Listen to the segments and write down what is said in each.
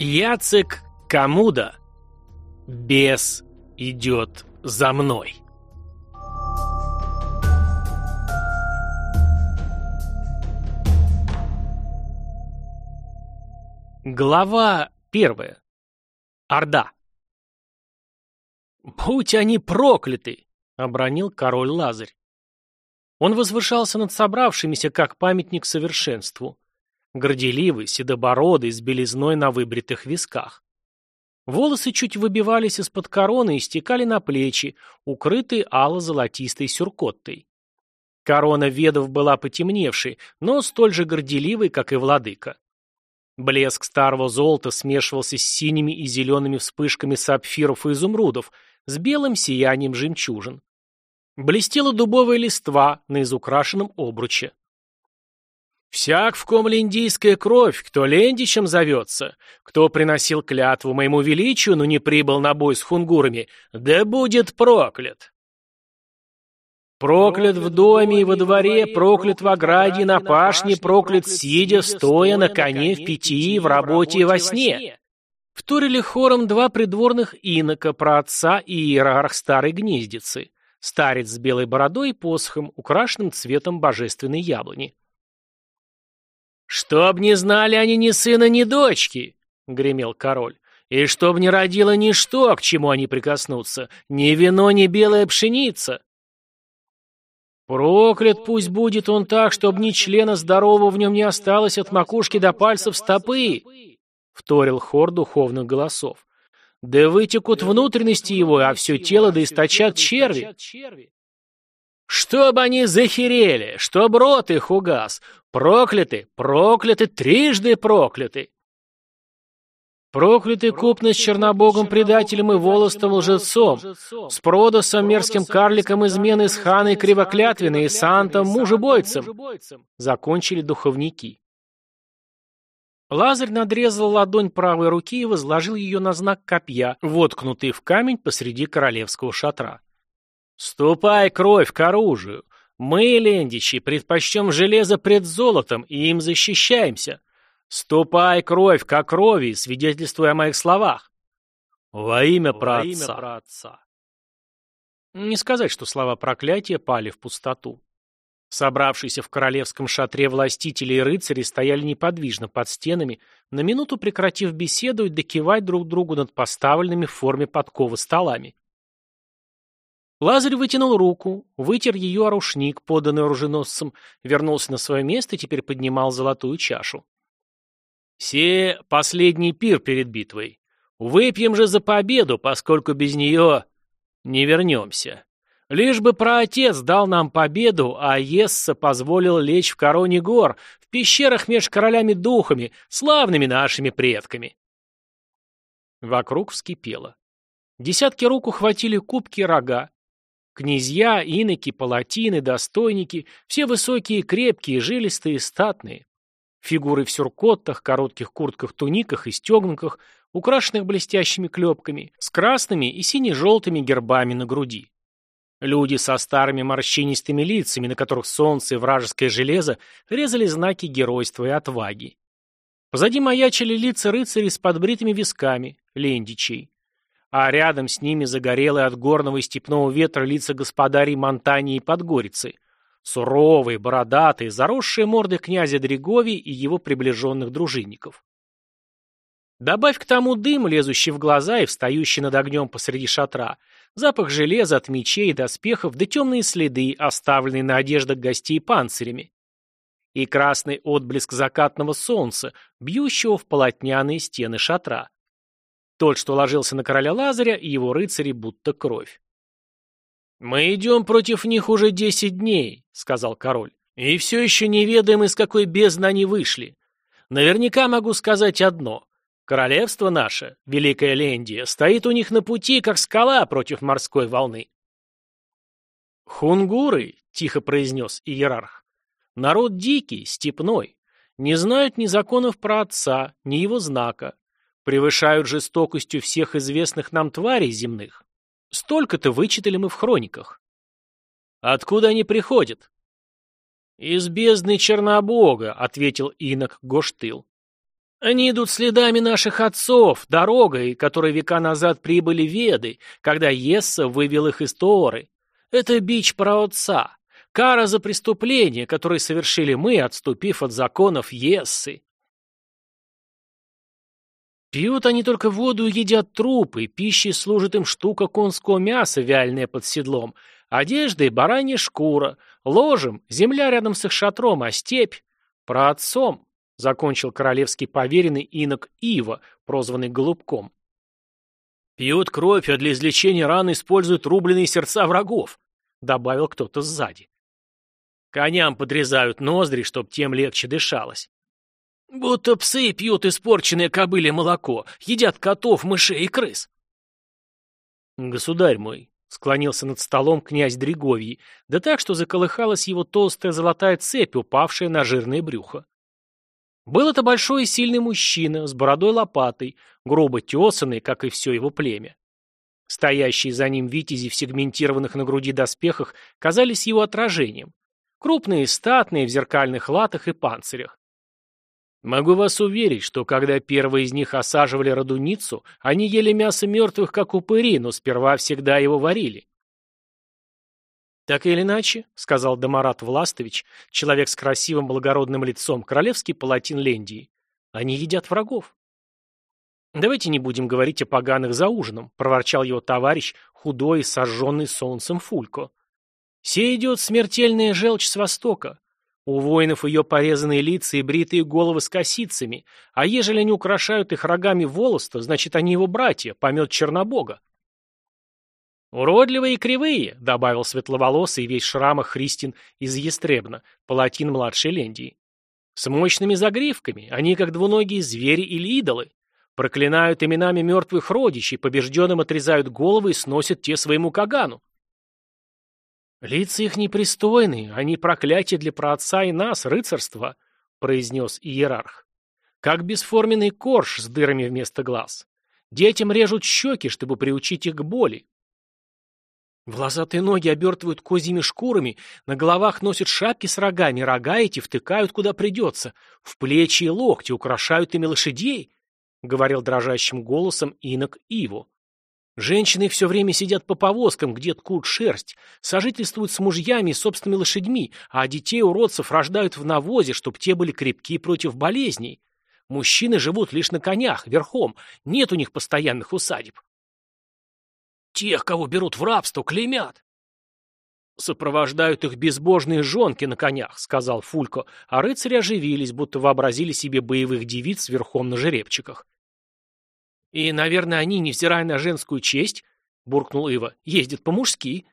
Яцек Камуда. Бес идет за мной. Глава первая. Орда. «Будь они прокляты!» — обронил король Лазарь. Он возвышался над собравшимися, как памятник совершенству горделивый, седобородый, с белизной на выбритых висках. Волосы чуть выбивались из-под короны и стекали на плечи, укрытые ало-золотистой сюркоттой. Корона ведов была потемневшей, но столь же горделивой, как и владыка. Блеск старого золота смешивался с синими и зелеными вспышками сапфиров и изумрудов, с белым сиянием жемчужин. Блестела дубовая листва на изукрашенном обруче. Всяк, в ком линдийская кровь, кто лендичем зовется, кто приносил клятву моему величию, но не прибыл на бой с хунгурами, да будет проклят. Проклят в доме и во дворе, проклят в ограде, на пашне, проклят сидя, стоя на коне, в пяти, в работе и во сне. Вторили хором два придворных инока про отца и иерарх старой гнездицы, старец с белой бородой и посохом, украшенным цветом божественной яблони. «Чтоб не знали они ни сына, ни дочки!» — гремел король. «И чтоб не родило ничто, к чему они прикоснутся, ни вино, ни белая пшеница!» «Проклят пусть будет он так, чтоб ни члена здорового в нем не осталось от макушки до пальцев стопы!» — вторил хор духовных голосов. «Да вытекут внутренности его, а все тело да источат черви!» «Чтоб они захерели, чтоб рот их угас, Прокляты, прокляты, трижды прокляты. Проклятый купно с чернобогом-предателем и волостом лжецом, с Продосом, мерзким карликом измены, с ханой кривоклятвиной и Сантом, мужебойцем, закончили духовники. Лазарь надрезал ладонь правой руки и возложил ее на знак копья, воткнутый в камень посреди королевского шатра. «Ступай, кровь, к оружию! Мы, лендичи, предпочтем железо пред золотом и им защищаемся. Ступай, кровь, как крови, свидетельствуя о моих словах. Во имя праотца. Не сказать, что слова проклятия пали в пустоту. Собравшиеся в королевском шатре властители и рыцари стояли неподвижно под стенами, на минуту прекратив беседу и докивать друг другу над поставленными в форме подковы столами. Лазарь вытянул руку, вытер ее о поданный оруженосцем, вернулся на свое место и теперь поднимал золотую чашу. «Все последний пир перед битвой. Выпьем же за победу, поскольку без нее не вернемся. Лишь бы праотец дал нам победу, а Есса позволил лечь в короне гор, в пещерах меж королями-духами, славными нашими предками». Вокруг вскипело. Десятки рук ухватили кубки рога, Князья, иноки, палатины, достойники, все высокие, крепкие, жилистые, статные. Фигуры в сюркоттах, коротких куртках-туниках и стегнках, украшенных блестящими клепками, с красными и сине-желтыми гербами на груди. Люди со старыми морщинистыми лицами, на которых солнце и вражеское железо резали знаки геройства и отваги. Позади маячили лица рыцарей с подбритыми висками, лендичей а рядом с ними загорелые от горного и степного ветра лица господарей Монтании и Подгорицы, суровые, бородатые, заросшие морды князя Дрегови и его приближенных дружинников. Добавь к тому дым, лезущий в глаза и встающий над огнем посреди шатра, запах железа от мечей и доспехов, да темные следы, оставленные на одеждах гостей панцирями. И красный отблеск закатного солнца, бьющего в полотняные стены шатра. Тот, что ложился на короля Лазаря, и его рыцари будто кровь. «Мы идем против них уже десять дней», — сказал король, «и все еще не ведаем, из какой бездны они вышли. Наверняка могу сказать одно. Королевство наше, Великая Лендия, стоит у них на пути, как скала против морской волны». «Хунгуры», — тихо произнес иерарх, — «народ дикий, степной, не знают ни законов про отца, ни его знака, превышают жестокостью всех известных нам тварей земных. Столько-то вычитали мы в хрониках. Откуда они приходят? Из бездны Чернобога, ответил инок Гоштыл. Они идут следами наших отцов, дорогой, которой века назад прибыли веды, когда Есса вывел их из Тооры. Это бич праотца, кара за преступление, которое совершили мы, отступив от законов Ессы. Пьют они только воду и едят трупы, пищей служит им штука конского мяса, вяленая под седлом, одеждой баранья шкура, ложем земля рядом с их шатром, а степь — про отцом закончил королевский поверенный инок Ива, прозванный Голубком. «Пьют кровь, а для излечения ран используют рубленые сердца врагов», — добавил кто-то сзади. «Коням подрезают ноздри, чтоб тем легче дышалось». «Будто псы пьют испорченное кобыле молоко, едят котов, мышей и крыс». «Государь мой», — склонился над столом князь Дриговий, да так, что заколыхалась его толстая золотая цепь, упавшая на жирное брюхо. Был это большой и сильный мужчина, с бородой-лопатой, грубо тесанный, как и все его племя. Стоящие за ним витязи в сегментированных на груди доспехах казались его отражением. Крупные статные, в зеркальных латах и панцирях. Могу вас уверить, что когда первые из них осаживали родуницу, они ели мясо мертвых, как упыри, но сперва всегда его варили. «Так или иначе», — сказал Дамарат Властович, человек с красивым благородным лицом, королевский палатин Лендии, — «они едят врагов». «Давайте не будем говорить о поганых за ужином», — проворчал его товарищ, худой и сожженный солнцем Фулько. «Се идет смертельная желчь с востока. У воинов ее порезанные лица и бритые головы с косицами, а ежели они украшают их рогами волоста, значит, они его братья, помет Чернобога. «Уродливые и кривые», — добавил светловолосый весь в шрамах Христин из Естребна, палатин младшей Лендии. «С мощными загривками, они как двуногие звери или идолы. Проклинают именами мертвых родичей, побежденным отрезают головы и сносят те своему Кагану». «Лица их непристойные, они проклятие для праотца и нас, рыцарства», — произнес иерарх. «Как бесформенный корж с дырами вместо глаз. Детям режут щеки, чтобы приучить их к боли. Волосатые ноги обертывают козьими шкурами, на головах носят шапки с рогами, рога эти втыкают куда придется, в плечи и локти украшают ими лошадей, — говорил дрожащим голосом инок Иво. Женщины все время сидят по повозкам, где ткут шерсть, сожительствуют с мужьями и собственными лошадьми, а детей-уродцев рождают в навозе, чтобы те были крепки против болезней. Мужчины живут лишь на конях, верхом, нет у них постоянных усадеб. Тех, кого берут в рабство, клеймят. «Сопровождают их безбожные жонки на конях», — сказал Фулько, а рыцари оживились, будто вообразили себе боевых девиц верхом на жеребчиках. «И, наверное, они, невзирая на женскую честь, — буркнул Ива, — ездят по-мужски».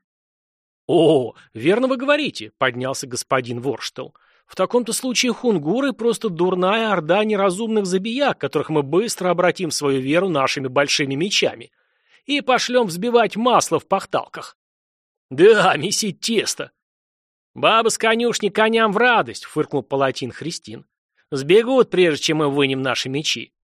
«О, верно вы говорите», — поднялся господин Ворштел. «В таком-то случае хунгуры — просто дурная орда неразумных забияк, которых мы быстро обратим свою веру нашими большими мечами и пошлем взбивать масло в пахталках. Да, месить тесто. Баба с конюшни коням в радость, фыркнул палатин Христин. Сбегут, прежде чем мы вынем наши мечи.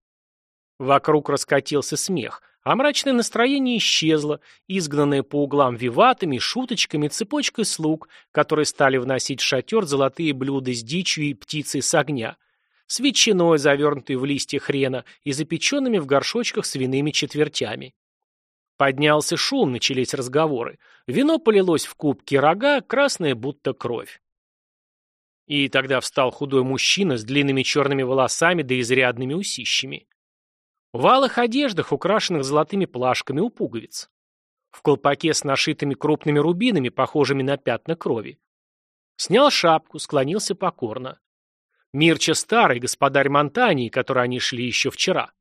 Вокруг раскатился смех, а мрачное настроение исчезло, изгнанное по углам виватами, шуточками, цепочкой слуг, которые стали вносить в шатер золотые блюда с дичью и птицей с огня, с ветчиной, завернутой в листья хрена, и запеченными в горшочках свиными четвертями. Поднялся шум, начались разговоры. Вино полилось в кубки рога, красное будто кровь. И тогда встал худой мужчина с длинными черными волосами да изрядными усищами. В алых одеждах, украшенных золотыми плашками у пуговиц. В колпаке с нашитыми крупными рубинами, похожими на пятна крови. Снял шапку, склонился покорно. Мирча старый, господарь Монтании, который они шли еще вчера.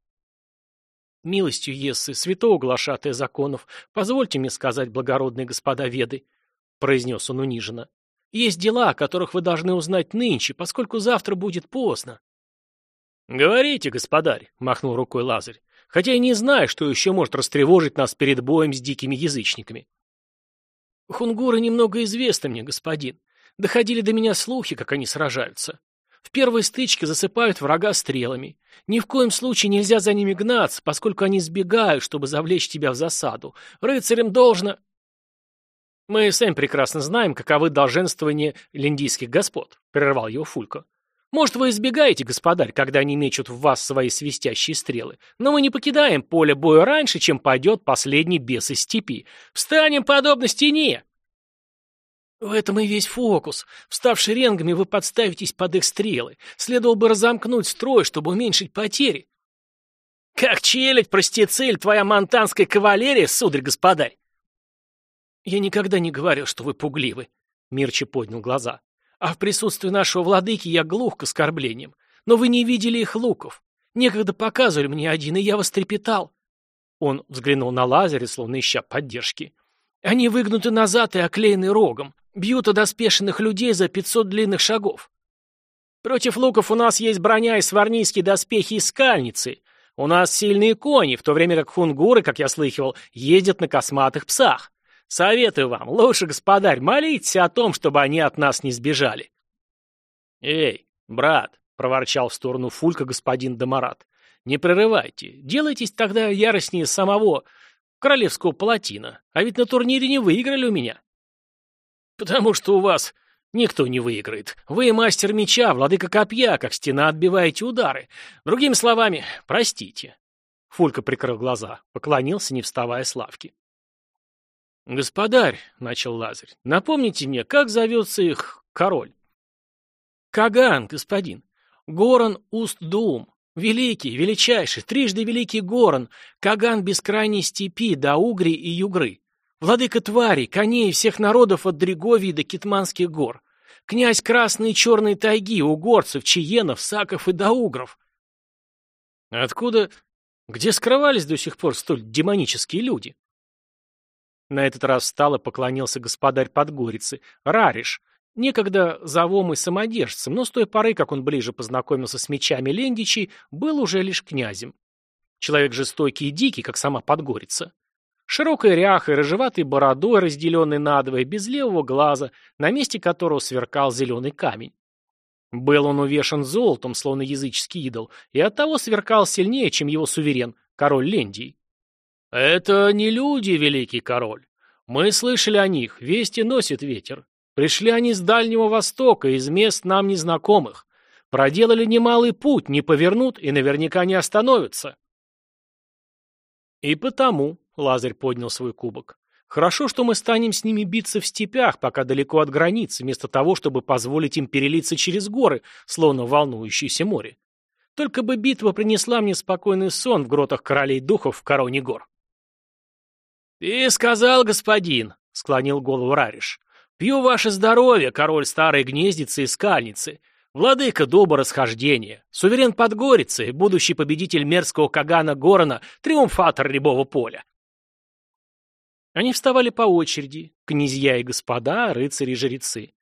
«Милостью Ессы, святого глашатая законов, позвольте мне сказать, благородные господа веды», — произнес он униженно. «Есть дела, о которых вы должны узнать нынче, поскольку завтра будет поздно». «Говорите, господарь», — махнул рукой Лазарь, «хотя я не знаю, что еще может растревожить нас перед боем с дикими язычниками». «Хунгуры немного известны мне, господин. Доходили до меня слухи, как они сражаются. В первой стычке засыпают врага стрелами. Ни в коем случае нельзя за ними гнаться, поскольку они сбегают, чтобы завлечь тебя в засаду. Рыцарям должно... Мы сами прекрасно знаем, каковы долженствования линдийских господ, прервал его Фулько. Может, вы избегаете, господарь, когда они мечут в вас свои свистящие стрелы, но мы не покидаем поле боя раньше, чем пойдет последний бес из степи. Встанем подобно стене!» «В этом и весь фокус. Встав шеренгами, вы подставитесь под их стрелы. Следовало бы разомкнуть строй, чтобы уменьшить потери». «Как челядь, прости цель, твоя монтанская кавалерия, сударь-господарь!» «Я никогда не говорил, что вы пугливы», — Мирчи поднял глаза. А в присутствии нашего владыки я глух к оскорблениям. Но вы не видели их луков. Некогда показывали мне один, и я вострепетал. Он взглянул на Лазаря, словно ища поддержки. Они выгнуты назад и оклеены рогом. Бьют одоспешенных людей за пятьсот длинных шагов. Против луков у нас есть броня и сварнийские доспехи и скальницы. У нас сильные кони, в то время как хунгуры, как я слыхивал, ездят на косматых псах. Советую вам, лучше, господарь, молитесь о том, чтобы они от нас не сбежали. Эй, брат, проворчал в сторону Фулька господин Домарат, не прерывайте, делайтесь тогда яростнее самого королевского палатина, а ведь на турнире не выиграли у меня. Потому что у вас никто не выиграет. Вы мастер меча, владыка копья, как стена отбиваете удары. Другими словами, простите. Фулька прикрыл глаза, поклонился, не вставая с лавки. «Господарь», — начал Лазарь, — «напомните мне, как зовется их король?» «Каган, господин. Горан Уст-Дум. Великий, величайший, трижды великий Горан, Каган бескрайней степи до Угри и Югры. Владыка тварей, коней всех народов от Дреговии до Китманских гор. Князь Красной и Черной тайги, угорцев, чиенов, саков и даугров». «Откуда... Где скрывались до сих пор столь демонические люди?» На этот раз встал и поклонился господарь Подгорицы, Рариш, некогда завом и самодержцем, но с той поры, как он ближе познакомился с мечами Лендичей, был уже лишь князем. Человек жестокий и дикий, как сама Подгорица. Широкой ряхой, рыжеватой бородой, разделенной надвое, без левого глаза, на месте которого сверкал зеленый камень. Был он увешан золотом, словно языческий идол, и оттого сверкал сильнее, чем его суверен, король Лендий. «Это не люди, великий король. Мы слышали о них, вести носит ветер. Пришли они с Дальнего Востока, из мест нам незнакомых. Проделали немалый путь, не повернут и наверняка не остановятся». «И потому», — Лазарь поднял свой кубок, «хорошо, что мы станем с ними биться в степях, пока далеко от границы, вместо того, чтобы позволить им перелиться через горы, словно волнующееся море. Только бы битва принесла мне спокойный сон в гротах королей духов в короне гор». «Ты сказал, господин», — склонил голову Рариш. «Пью ваше здоровье, король старой гнездицы и скальницы, владыка дуба расхождения, суверен Подгорицы, будущий победитель мерзкого Кагана Горона, триумфатор рябого поля». Они вставали по очереди, князья и господа, рыцари и жрецы.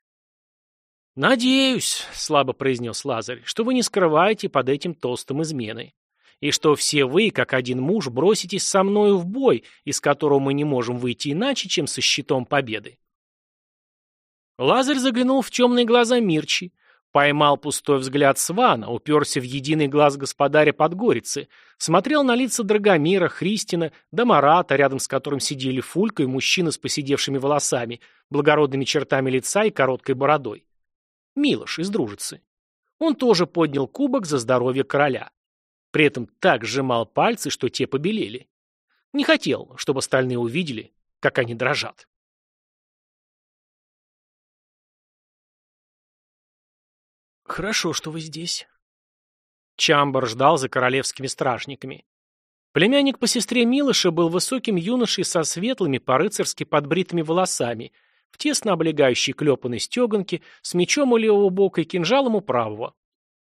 «Надеюсь», — слабо произнес Лазарь, — «что вы не скрываете под этим толстым изменой и что все вы, как один муж, броситесь со мною в бой, из которого мы не можем выйти иначе, чем со щитом победы. Лазарь заглянул в темные глаза Мирчи, поймал пустой взгляд Свана, уперся в единый глаз господаря Подгорицы, смотрел на лица Драгомира, Христина, Дамарата, рядом с которым сидели Фулька и мужчина с поседевшими волосами, благородными чертами лица и короткой бородой. Милош из Дружицы. Он тоже поднял кубок за здоровье короля. При этом так сжимал пальцы, что те побелели. Не хотел, чтобы остальные увидели, как они дрожат. «Хорошо, что вы здесь». Чамбар ждал за королевскими стражниками. Племянник по сестре Милыша был высоким юношей со светлыми, по-рыцарски подбритыми волосами, в тесно облегающей клепанной стеганке, с мечом у левого бока и кинжалом у правого.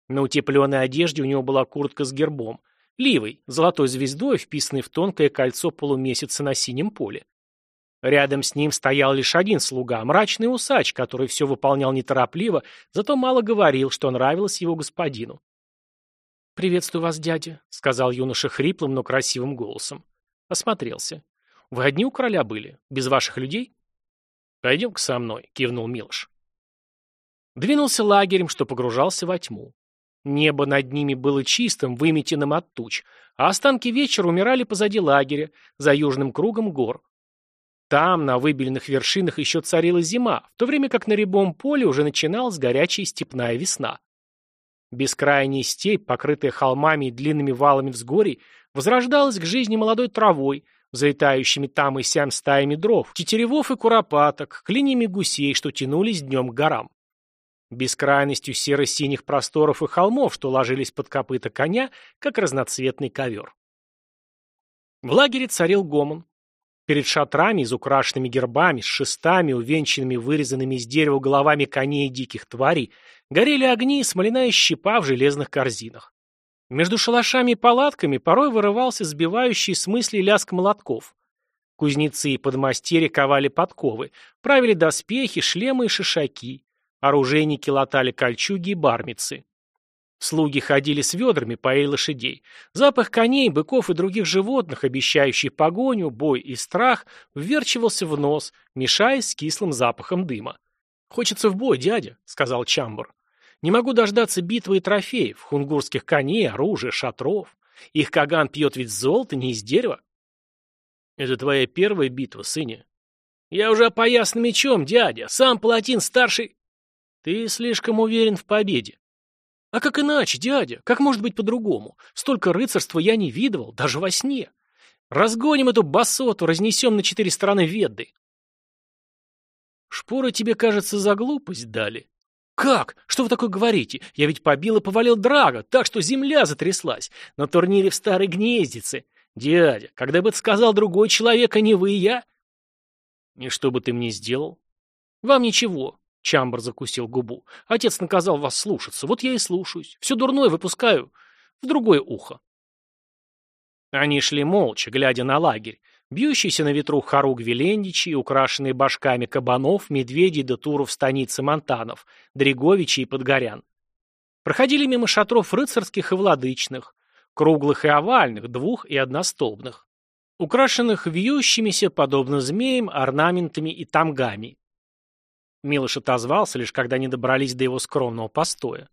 На утепленной одежде у него была куртка с гербом, ливой, золотой звездой, вписанной в тонкое кольцо полумесяца на синем поле. Рядом с ним стоял лишь один слуга, мрачный усач, который все выполнял неторопливо, зато мало говорил, что нравилось его господину. «Приветствую вас, дядя», — сказал юноша хриплым, но красивым голосом. Осмотрелся. «Вы одни у короля были? Без ваших людей?» «Пойдем-ка со мной», — кивнул Милош. Двинулся лагерем, что погружался во тьму. Небо над ними было чистым, выметенным от туч, а останки вечера умирали позади лагеря, за южным кругом гор. Там, на выбеленных вершинах, еще царила зима, в то время как на рябом поле уже начиналась горячая степная весна. Бескрайняя степь, покрытая холмами и длинными валами взгорий, возрождалась к жизни молодой травой, залетающими там и сям стаями дров, тетеревов и куропаток, клиньями гусей, что тянулись днем к горам. Бескрайностью серо-синих просторов и холмов, что ложились под копыта коня, как разноцветный ковер. В лагере царил гомон. Перед шатрами, изукрашенными гербами, с шестами, увенчанными вырезанными из дерева головами коней и диких тварей, горели огни и смоляная щепа в железных корзинах. Между шалашами и палатками порой вырывался сбивающий с мыслей лязг молотков. Кузнецы и подмастерья ковали подковы, правили доспехи, шлемы и шишаки. Оружейники латали кольчуги и бармицы. Слуги ходили с ведрами, поили лошадей. Запах коней, быков и других животных, обещающий погоню, бой и страх, вверчивался в нос, мешаясь с кислым запахом дыма. «Хочется в бой, дядя», — сказал Чамбур. «Не могу дождаться битвы и трофеев, хунгурских коней, оружия, шатров. Их Каган пьет ведь золото, не из дерева». «Это твоя первая битва, сыне?» «Я уже опоясан мечом, дядя. Сам Палатин старший...» «Ты слишком уверен в победе. А как иначе, дядя? Как может быть по-другому? Столько рыцарства я не видывал, даже во сне. Разгоним эту басоту, разнесем на четыре стороны Ведды. Шпоры тебе, кажется, за глупость дали. Как? Что вы такое говорите? Я ведь побил и повалил Драга, так что земля затряслась. На турнире в Старой Гнездице. Дядя, когда бы это сказал другой человек, а не вы и я? И что бы ты мне сделал? Вам ничего. Чамбер закусил губу. «Отец наказал вас слушаться. Вот я и слушаюсь. Все дурное выпускаю в другое ухо». Они шли молча, глядя на лагерь. Бьющийся на ветру хоруг Велендичи, украшенные башками кабанов, медведей да туров станицы Монтанов, Дреговичей и Подгорян. Проходили мимо шатров рыцарских и владычных, круглых и овальных, двух- и одностолбных, украшенных вьющимися, подобно змеям, орнаментами и тамгами. Милош отозвался, лишь когда они добрались до его скромного постоя.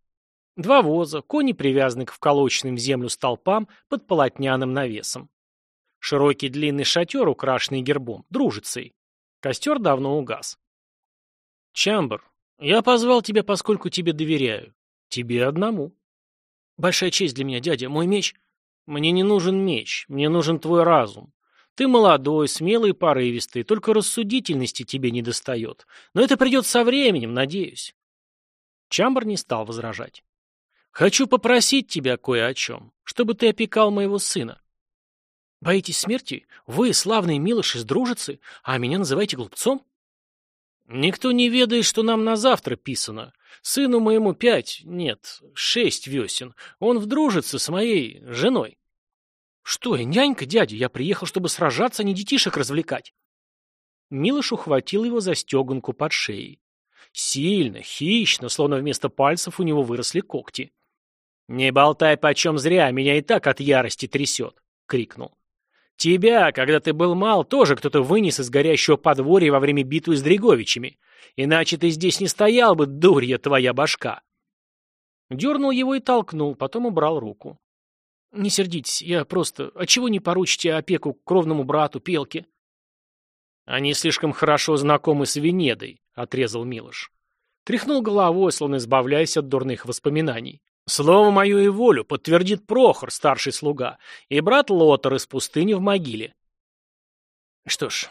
Два воза, кони привязаны к вколоченным в землю столпам под полотняным навесом. Широкий длинный шатер, украшенный гербом, дружицей. Костер давно угас. «Чамбер, я позвал тебя, поскольку тебе доверяю. Тебе одному». «Большая честь для меня, дядя. Мой меч...» «Мне не нужен меч. Мне нужен твой разум. Ты молодой, смелый и порывистый, только рассудительности тебе не достает. Но это придет со временем, надеюсь. Чамбер не стал возражать. Хочу попросить тебя кое о чем, чтобы ты опекал моего сына. Боитесь смерти? Вы, славные милыши из дружицы, а меня называете глупцом? Никто не ведает, что нам на завтра писано. Сыну моему пять, нет, шесть весен. Он в дружице с моей женой. «Что я, нянька, дядя? Я приехал, чтобы сражаться, а не детишек развлекать». Милош ухватил его за стеганку под шеей. Сильно, хищно, словно вместо пальцев у него выросли когти. «Не болтай почем зря, меня и так от ярости трясет!» — крикнул. «Тебя, когда ты был мал, тоже кто-то вынес из горящего подворья во время битвы с Дреговичами. Иначе ты здесь не стоял бы, дурья твоя башка!» Дернул его и толкнул, потом убрал руку. «Не сердитесь, я просто... А чего не поручите опеку кровному брату, Пелке?» «Они слишком хорошо знакомы с Венедой», — отрезал Милош. Тряхнул головой, словно избавляясь от дурных воспоминаний. «Слово мое и волю подтвердит Прохор, старший слуга, и брат Лотар из пустыни в могиле». Что ж,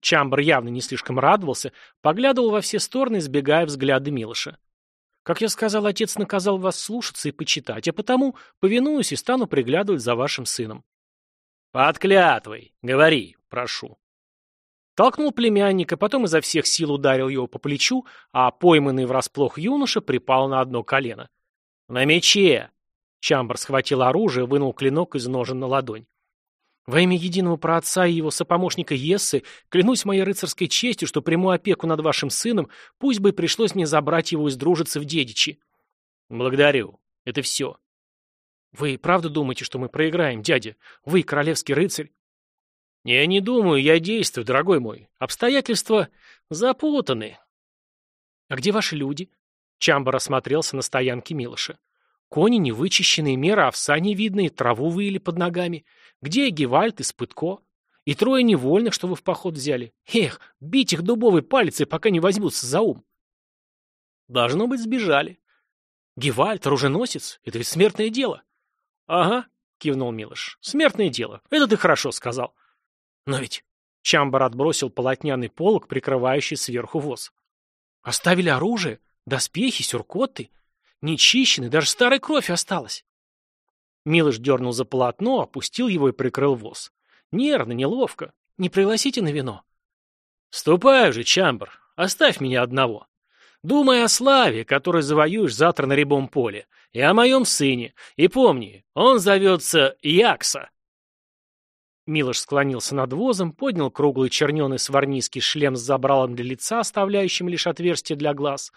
Чамбр явно не слишком радовался, поглядывал во все стороны, избегая взгляда Милоша. Как я сказал, отец наказал вас слушаться и почитать, а потому повинуюсь и стану приглядывать за вашим сыном. Под клятвой. Говори, прошу. Толкнул племянника, потом изо всех сил ударил его по плечу, а пойманный врасплох юноша припал на одно колено. «На мече!» Чамбер схватил оружие, вынул клинок из ножен на ладонь. Во имя единого праотца и его сопомощника Ессы, клянусь моей рыцарской честью, что приму опеку над вашим сыном, пусть бы пришлось мне забрать его из дружицы в дедичи. Благодарю. Это все. Вы правда думаете, что мы проиграем, дядя? Вы королевский рыцарь? Я не думаю, я действую, дорогой мой. Обстоятельства запутаны. А где ваши люди? Чамбар осмотрелся на стоянке Милоша. Кони невычищенные, меры овса не видны, траву выили под ногами. Где Гевальд и Спытко? И трое невольных, что вы в поход взяли. Эх, бить их дубовой палицей, пока не возьмутся за ум. Должно быть, сбежали. Гевальд, оруженосец? Это ведь смертное дело. Ага, кивнул Милош. Смертное дело. Это ты хорошо сказал. Но ведь Чамбар отбросил полотняный полог, прикрывающий сверху воз. Оставили оружие, доспехи, сюркоты. Нечищенный, даже старой кровь осталась. Милош дернул за полотно, опустил его и прикрыл воз. Нервно, неловко. Не пригласите на вино? Ступай уже, Чамбар, оставь меня одного. Думай о славе, которую завоюешь завтра на рябом поле, и о моем сыне. И помни, он зовется Якса. Милош склонился над возом, поднял круглый черненый сварнийский шлем с забралом для лица, оставляющим лишь отверстие для глаз,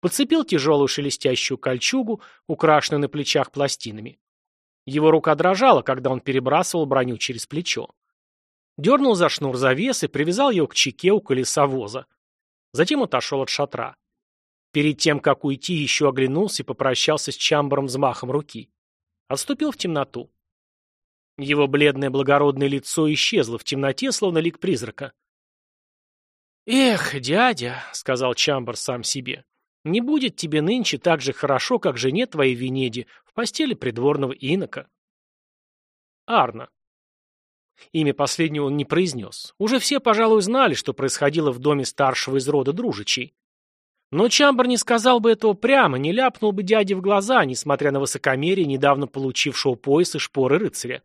подцепил тяжелую шелестящую кольчугу, украшенную на плечах пластинами. Его рука дрожала, когда он перебрасывал броню через плечо. Дернул за шнур завесы, привязал его к чеке у колеса воза. Затем отошел от шатра. Перед тем, как уйти, еще оглянулся и попрощался с Чамбером взмахом руки. Отступил в темноту. Его бледное благородное лицо исчезло в темноте, словно лик призрака. «Эх, дядя», — сказал Чамбер сам себе, — «не будет тебе нынче так же хорошо, как жене твоей Венеди в постели придворного инока». Арна. Имя последнего он не произнес. Уже все, пожалуй, знали, что происходило в доме старшего из рода Дружичей. Но Чамбер не сказал бы этого прямо, не ляпнул бы дяде в глаза, несмотря на высокомерие недавно получившего пояс и шпоры рыцаря.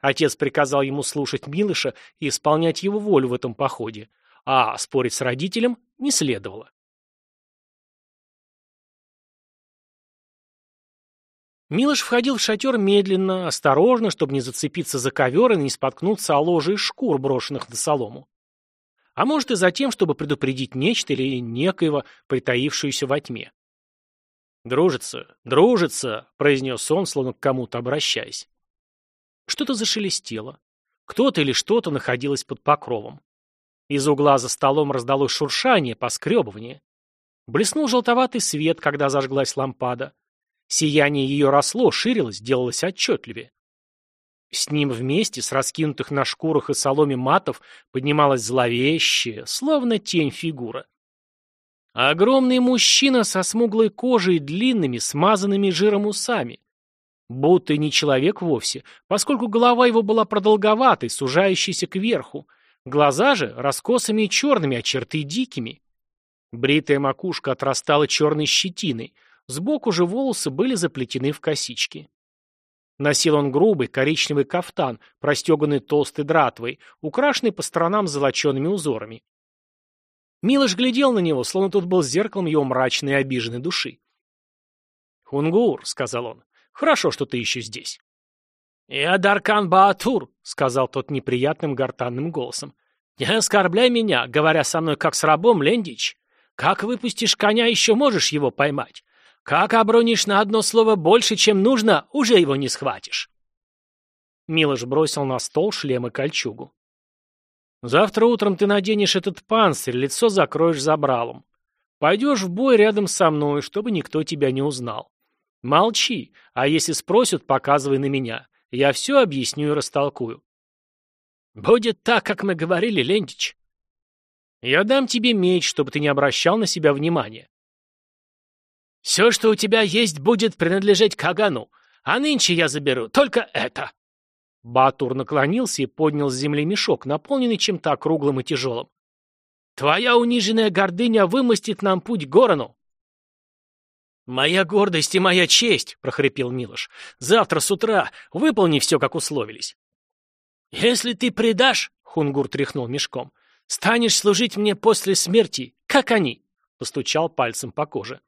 Отец приказал ему слушать Милыша и исполнять его волю в этом походе, а спорить с родителем не следовало. Милош входил в шатер медленно, осторожно, чтобы не зацепиться за ковер и не споткнуться о ложе из шкур, брошенных на солому. А может и за тем, чтобы предупредить нечто или некоего, притаившуюся во тьме. «Дружится, дружится», — произнес он, словно к кому-то обращаясь. Что-то зашелестело. Кто-то или что-то находилось под покровом. Из угла за столом раздалось шуршание, поскребывание. Блеснул желтоватый свет, когда зажглась лампада. Сияние ее росло, ширилось, делалось отчетливее. С ним вместе, с раскинутых на шкурах и соломе матов, поднималась зловещая, словно тень фигура. Огромный мужчина со смуглой кожей и длинными, смазанными жиром усами. Будто не человек вовсе, поскольку голова его была продолговатой, сужающейся кверху, глаза же раскосыми и черными, а черты дикими. Бритая макушка отрастала черной щетиной, сбоку же волосы были заплетены в косички. Носил он грубый коричневый кафтан, простеганный толстой дратвой, украшенный по сторонам золочеными узорами. Милош глядел на него, словно тут был зеркалом его мрачной и обиженной души. «Хунгур», — сказал он, Хорошо, что ты еще здесь. «Я Даркан Баатур», — сказал тот неприятным гортанным голосом. «Не оскорбляй меня, говоря со мной как с рабом, Лендич. Как выпустишь коня, еще можешь его поймать. Как обронишь на одно слово больше, чем нужно, уже его не схватишь». Милош бросил на стол шлем и кольчугу. «Завтра утром ты наденешь этот панцирь, лицо закроешь забралом. Пойдешь в бой рядом со мной, чтобы никто тебя не узнал. Молчи, а если спросят, показывай на меня. Я все объясню и растолкую. Будет так, как мы говорили, Лентич. Я дам тебе меч, чтобы ты не обращал на себя внимания. Все, что у тебя есть, будет принадлежать Кагану, а нынче я заберу только это. Батур наклонился и поднял с земли мешок, наполненный чем-то округлым и тяжелым. Твоя униженная гордыня вымостит нам путь к Горону. «Моя гордость и моя честь!» — прохрипел Милош. «Завтра с утра выполни все, как условились». «Если ты предашь, — Хунгур тряхнул мешком, — станешь служить мне после смерти, как они!» — постучал пальцем по коже.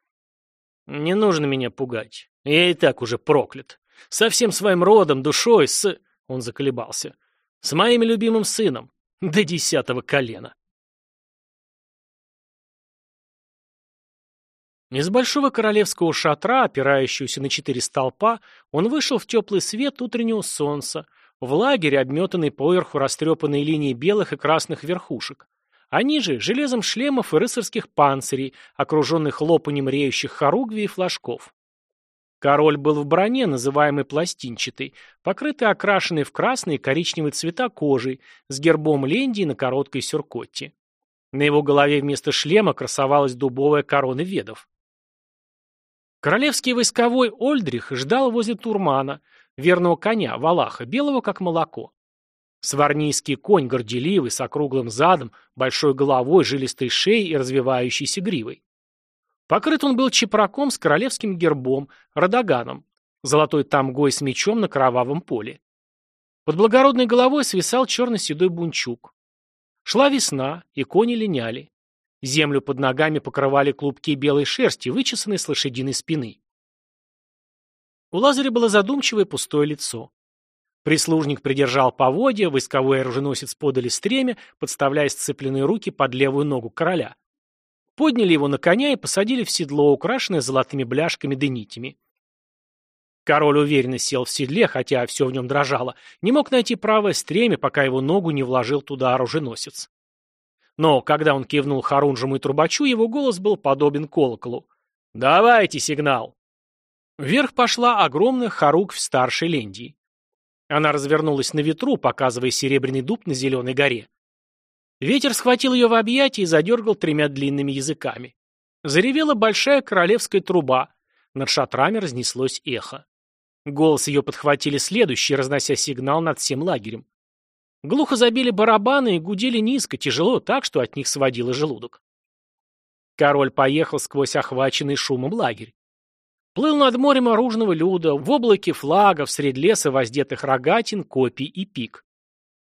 «Не нужно меня пугать. Я и так уже проклят. Со всем своим родом, душой, с...» — он заколебался. «С моим любимым сыном. До десятого колена». Из большого королевского шатра, опирающегося на четыре столпа, он вышел в теплый свет утреннего солнца, в лагерь, обметанный поверху растрепанной линии белых и красных верхушек. А ниже — железом шлемов и рыцарских панцирей, окруженных хлопанем реющих хоругвий и флажков. Король был в броне, называемой пластинчатой, покрытый окрашенной в красный и коричневый цвета кожей, с гербом лендии на короткой сюркотте. На его голове вместо шлема красовалась дубовая корона ведов. Королевский войсковой Ольдрих ждал возле Турмана, верного коня, Валаха, белого как молоко. Сварнийский конь горделивый, с округлым задом, большой головой, жилистой шеей и развивающейся гривой. Покрыт он был чепраком с королевским гербом, родаганом, золотой тамгой с мечом на кровавом поле. Под благородной головой свисал черно-седой бунчук. Шла весна, и кони линяли. Землю под ногами покрывали клубки белой шерсти, вычесанной с лошадиной спины. У Лазаря было задумчивое пустое лицо. Прислужник придержал поводья, войсковой оруженосец подали стремя, подставляя сцепленные руки под левую ногу короля. Подняли его на коня и посадили в седло, украшенное золотыми бляшками да нитями. Король уверенно сел в седле, хотя все в нем дрожало, не мог найти правое стремя, пока его ногу не вложил туда оруженосец. Но когда он кивнул Харунжему и Трубачу, его голос был подобен колоколу. «Давайте сигнал!» Вверх пошла огромная в старшей Лендии. Она развернулась на ветру, показывая серебряный дуб на зеленой горе. Ветер схватил ее в объятия и задергал тремя длинными языками. Заревела большая королевская труба. Над шатрами разнеслось эхо. Голос ее подхватили следующие, разнося сигнал над всем лагерем. Глухо забили барабаны и гудели низко, тяжело, так, что от них сводило желудок. Король поехал сквозь охваченный шумом лагерь. Плыл над морем оружного люда, в облаке флагов, средь леса воздетых рогатин, копий и пик.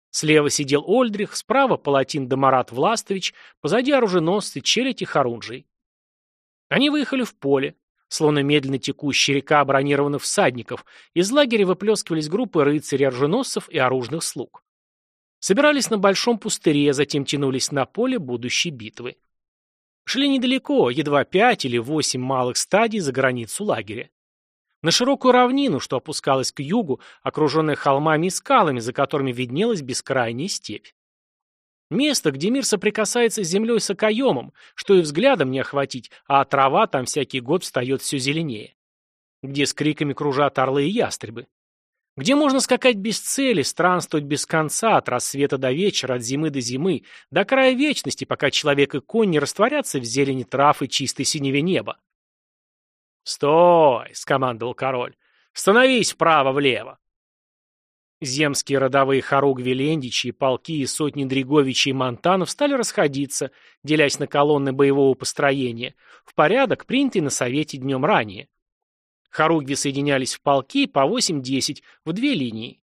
Слева сидел Ольдрих, справа Палатин Дамарат Властович, позади оруженосцы, челядь и Харунжий. Они выехали в поле. Словно медленно текущая река бронированных всадников, из лагеря выплескивались группы рыцарей-оруженосцев и оружных слуг. Собирались на большом пустыре, затем тянулись на поле будущей битвы. Шли недалеко, едва пять или восемь малых стадий за границу лагеря. На широкую равнину, что опускалась к югу, окруженная холмами и скалами, за которыми виднелась бескрайняя степь. Место, где мир соприкасается с землей с окоемом, что и взглядом не охватить, а трава там всякий год встает все зеленее. Где с криками кружат орлы и ястребы. Где можно скакать без цели, странствовать без конца, от рассвета до вечера, от зимы до зимы, до края вечности, пока человек и конь не растворятся в зелени трав и чистой синеве неба. «Стой!» — скомандовал король. «Становись вправо-влево!» Земские родовые хоругви Лендичи, полки и сотни Дриговичей и Монтанов стали расходиться, делясь на колонны боевого построения, в порядок, принятый на Совете днем ранее. Хоругви соединялись в полки по 8-10 в две линии.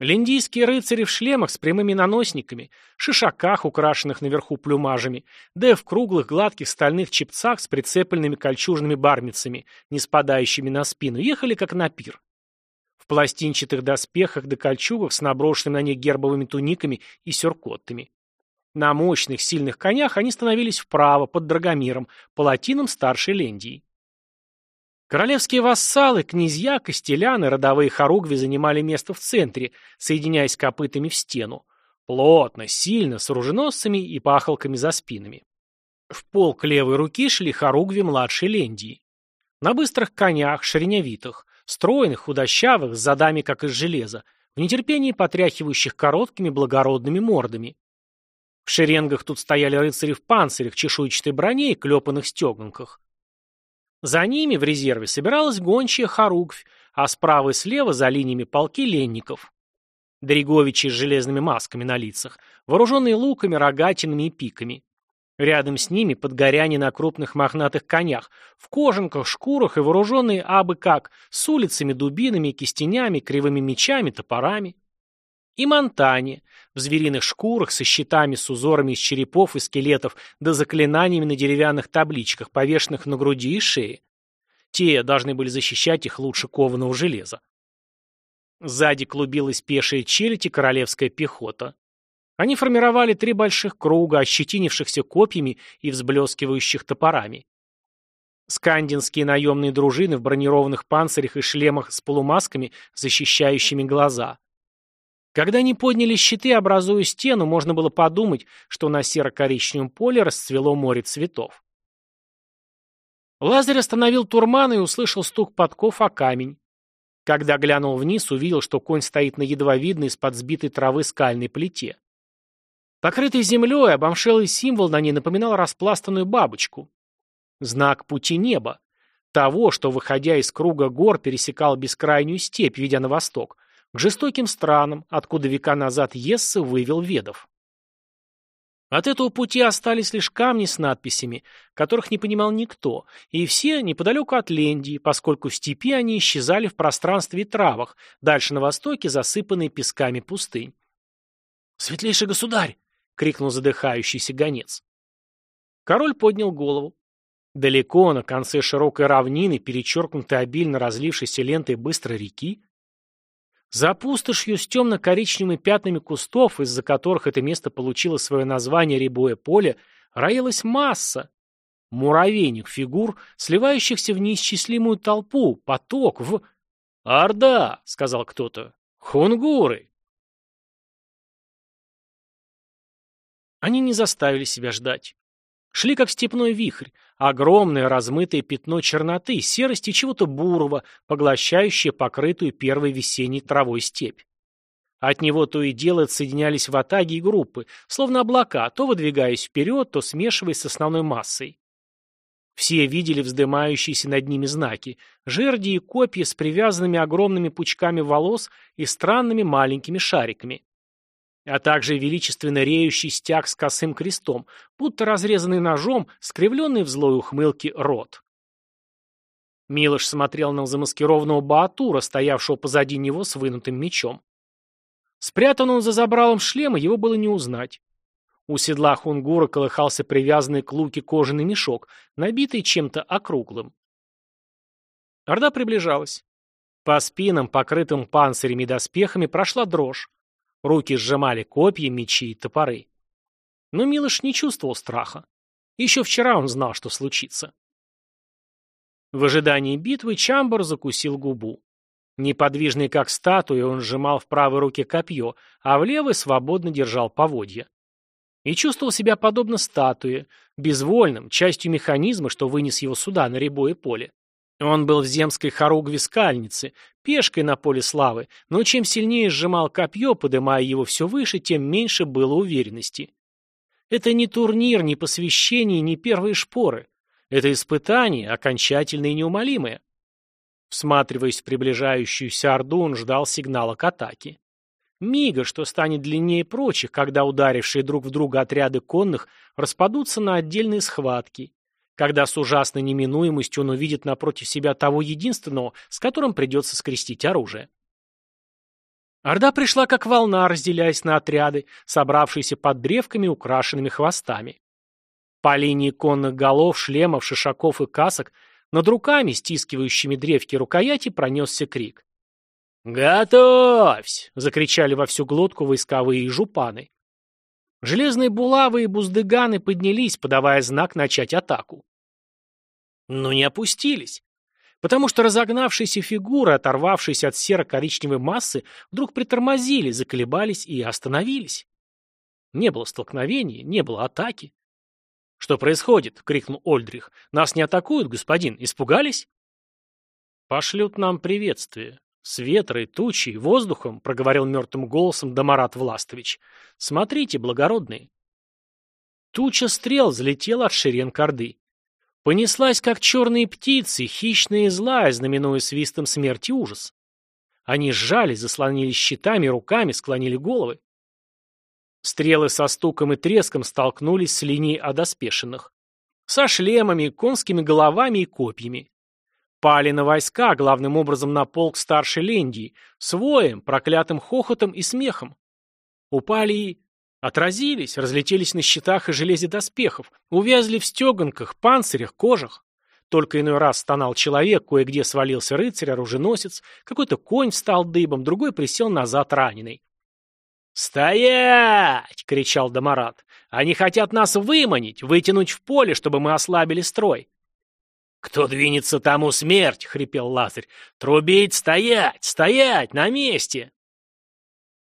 Линдийские рыцари в шлемах с прямыми наносниками, шишаках, украшенных наверху плюмажами, да в круглых гладких стальных чепцах с прицепленными кольчужными бармицами, не спадающими на спину, ехали как на пир. В пластинчатых доспехах да кольчугах с наброшенными на них гербовыми туниками и сюркоттами. На мощных, сильных конях они становились вправо, под Драгомиром, палатином старшей Лендии. Королевские вассалы, князья, костеляны, родовые хоругви занимали место в центре, соединяясь копытами в стену. Плотно, сильно, с оруженосцами и пахалками за спинами. В пол к левой руки шли хоругви младшей Лендии. На быстрых конях, ширинявитых, стройных, худощавых, с задами, как из железа, в нетерпении потряхивающих короткими благородными мордами. В шеренгах тут стояли рыцари в панцирях, чешуйчатой броне и клепанных стеганках. За ними в резерве собиралась гончая хоругвь, а справа и слева за линиями полки ленников. Дриговичи с железными масками на лицах, вооруженные луками, рогатинами и пиками. Рядом с ними подгоряне на крупных мохнатых конях, в кожанках, шкурах и вооруженные абы как, с улицами, дубинами, кистенями, кривыми мечами, топорами. И монтане, в звериных шкурах, со щитами с узорами из черепов и скелетов, да заклинаниями на деревянных табличках, повешенных на груди и шее. Те должны были защищать их лучше кованого железа. Сзади клубилась пешая челядь и королевская пехота. Они формировали три больших круга, ощетинившихся копьями и взблескивающих топорами. Скандинские наемные дружины в бронированных панцирях и шлемах с полумасками, защищающими глаза. Когда они подняли щиты, образуя стену, можно было подумать, что на серо-коричневом поле расцвело море цветов. Лазарь остановил турман и услышал стук подков о камень. Когда глянул вниз, увидел, что конь стоит на едва видной из-под сбитой травы скальной плите. Покрытый землей, обомшелый символ на ней напоминал распластанную бабочку. Знак пути неба. Того, что, выходя из круга гор, пересекал бескрайнюю степь, ведя на восток, к жестоким странам, откуда века назад Ессы вывел ведов. От этого пути остались лишь камни с надписями, которых не понимал никто, и все неподалеку от Лендии, поскольку степи они исчезали в пространстве и травах, дальше на востоке засыпанные песками пустынь. «Светлейший государь!» — крикнул задыхающийся гонец. Король поднял голову. Далеко, на конце широкой равнины, перечеркнутой обильно разлившейся лентой быстрой реки, за пустошью с темно-коричневыми пятнами кустов, из-за которых это место получило свое название Рябое поле, роилась масса. Муравейник фигур, сливающихся в неисчислимую толпу, поток, в... «Орда!» — сказал кто-то. «Хунгуры!» Они не заставили себя ждать. Шли как степной вихрь, огромное размытое пятно черноты, серости чего-то бурого, поглощающее покрытую первой весенней травой степь. От него то и дело соединялись в атаги и группы, словно облака, то выдвигаясь вперед, то смешиваясь с основной массой. Все видели вздымающиеся над ними знаки, жерди и копья с привязанными огромными пучками волос и странными маленькими шариками а также величественно реющий стяг с косым крестом, будто разрезанный ножом, скривленный в злой ухмылке рот. Милош смотрел на замаскированного Баатура, стоявшего позади него с вынутым мечом. Спрятан он за забралом шлема, его было не узнать. У седла хунгура колыхался привязанный к луке кожаный мешок, набитый чем-то округлым. Орда приближалась. По спинам, покрытым панцирями и доспехами, прошла дрожь. Руки сжимали копья, мечи и топоры. Но Милош не чувствовал страха. Еще вчера он знал, что случится. В ожидании битвы Чамбар закусил губу. Неподвижный как статуя, он сжимал в правой руке копье, а в левой свободно держал поводья. И чувствовал себя подобно статуе, безвольным, частью механизма, что вынес его сюда, на рябое поле. Он был в земской хоругве скальницы, пешкой на поле славы, но чем сильнее сжимал копье, подымая его все выше, тем меньше было уверенности. Это не турнир, не посвящение, не первые шпоры. Это испытание, окончательное и неумолимое. Всматриваясь в приближающуюся орду, он ждал сигнала к атаке. Мига, что станет длиннее прочих, когда ударившие друг в друга отряды конных распадутся на отдельные схватки, когда с ужасной неминуемостью он увидит напротив себя того единственного, с которым придется скрестить оружие. Орда пришла как волна, разделяясь на отряды, собравшиеся под древками, украшенными хвостами. По линии конных голов, шлемов, шишаков и касок над руками, стискивающими древки рукояти, пронесся крик. «Готовься!» — закричали во всю глотку войсковые жупаны. Железные булавы и буздыганы поднялись, подавая знак начать атаку. Но не опустились, потому что разогнавшиеся фигуры, оторвавшиеся от серо-коричневой массы, вдруг притормозили, заколебались и остановились. Не было столкновений, не было атаки. «Что происходит?» — крикнул Ольдрих. «Нас не атакуют, господин? Испугались?» «Пошлют нам приветствие. «С ветра и тучей, воздухом», — проговорил мертвым голосом Домарат Властович. «Смотрите, благородные». Туча стрел взлетела от шеренг Орды. Понеслась, как черные птицы, хищная и злая, знаменуя свистом смерти ужас. Они сжались, заслонились щитами, руками, склонили головы. Стрелы со стуком и треском столкнулись с линией одоспешенных. Со шлемами, конскими головами и копьями. Пали на войска, главным образом на полк старшей Лендии, с воем, проклятым хохотом и смехом. Упали и... Отразились, разлетелись на щитах и железе доспехов, увязли в стеганках, панцирях, кожах. Только иной раз стонал человек, кое-где свалился рыцарь, оруженосец, какой-то конь встал дыбом, другой присел назад раненый. «Стоять!» — кричал Домарат. «Они хотят нас выманить, вытянуть в поле, чтобы мы ослабили строй. «Кто двинется, тому смерть!» — хрипел Лазарь. «Трубить! Стоять! Стоять! На месте!»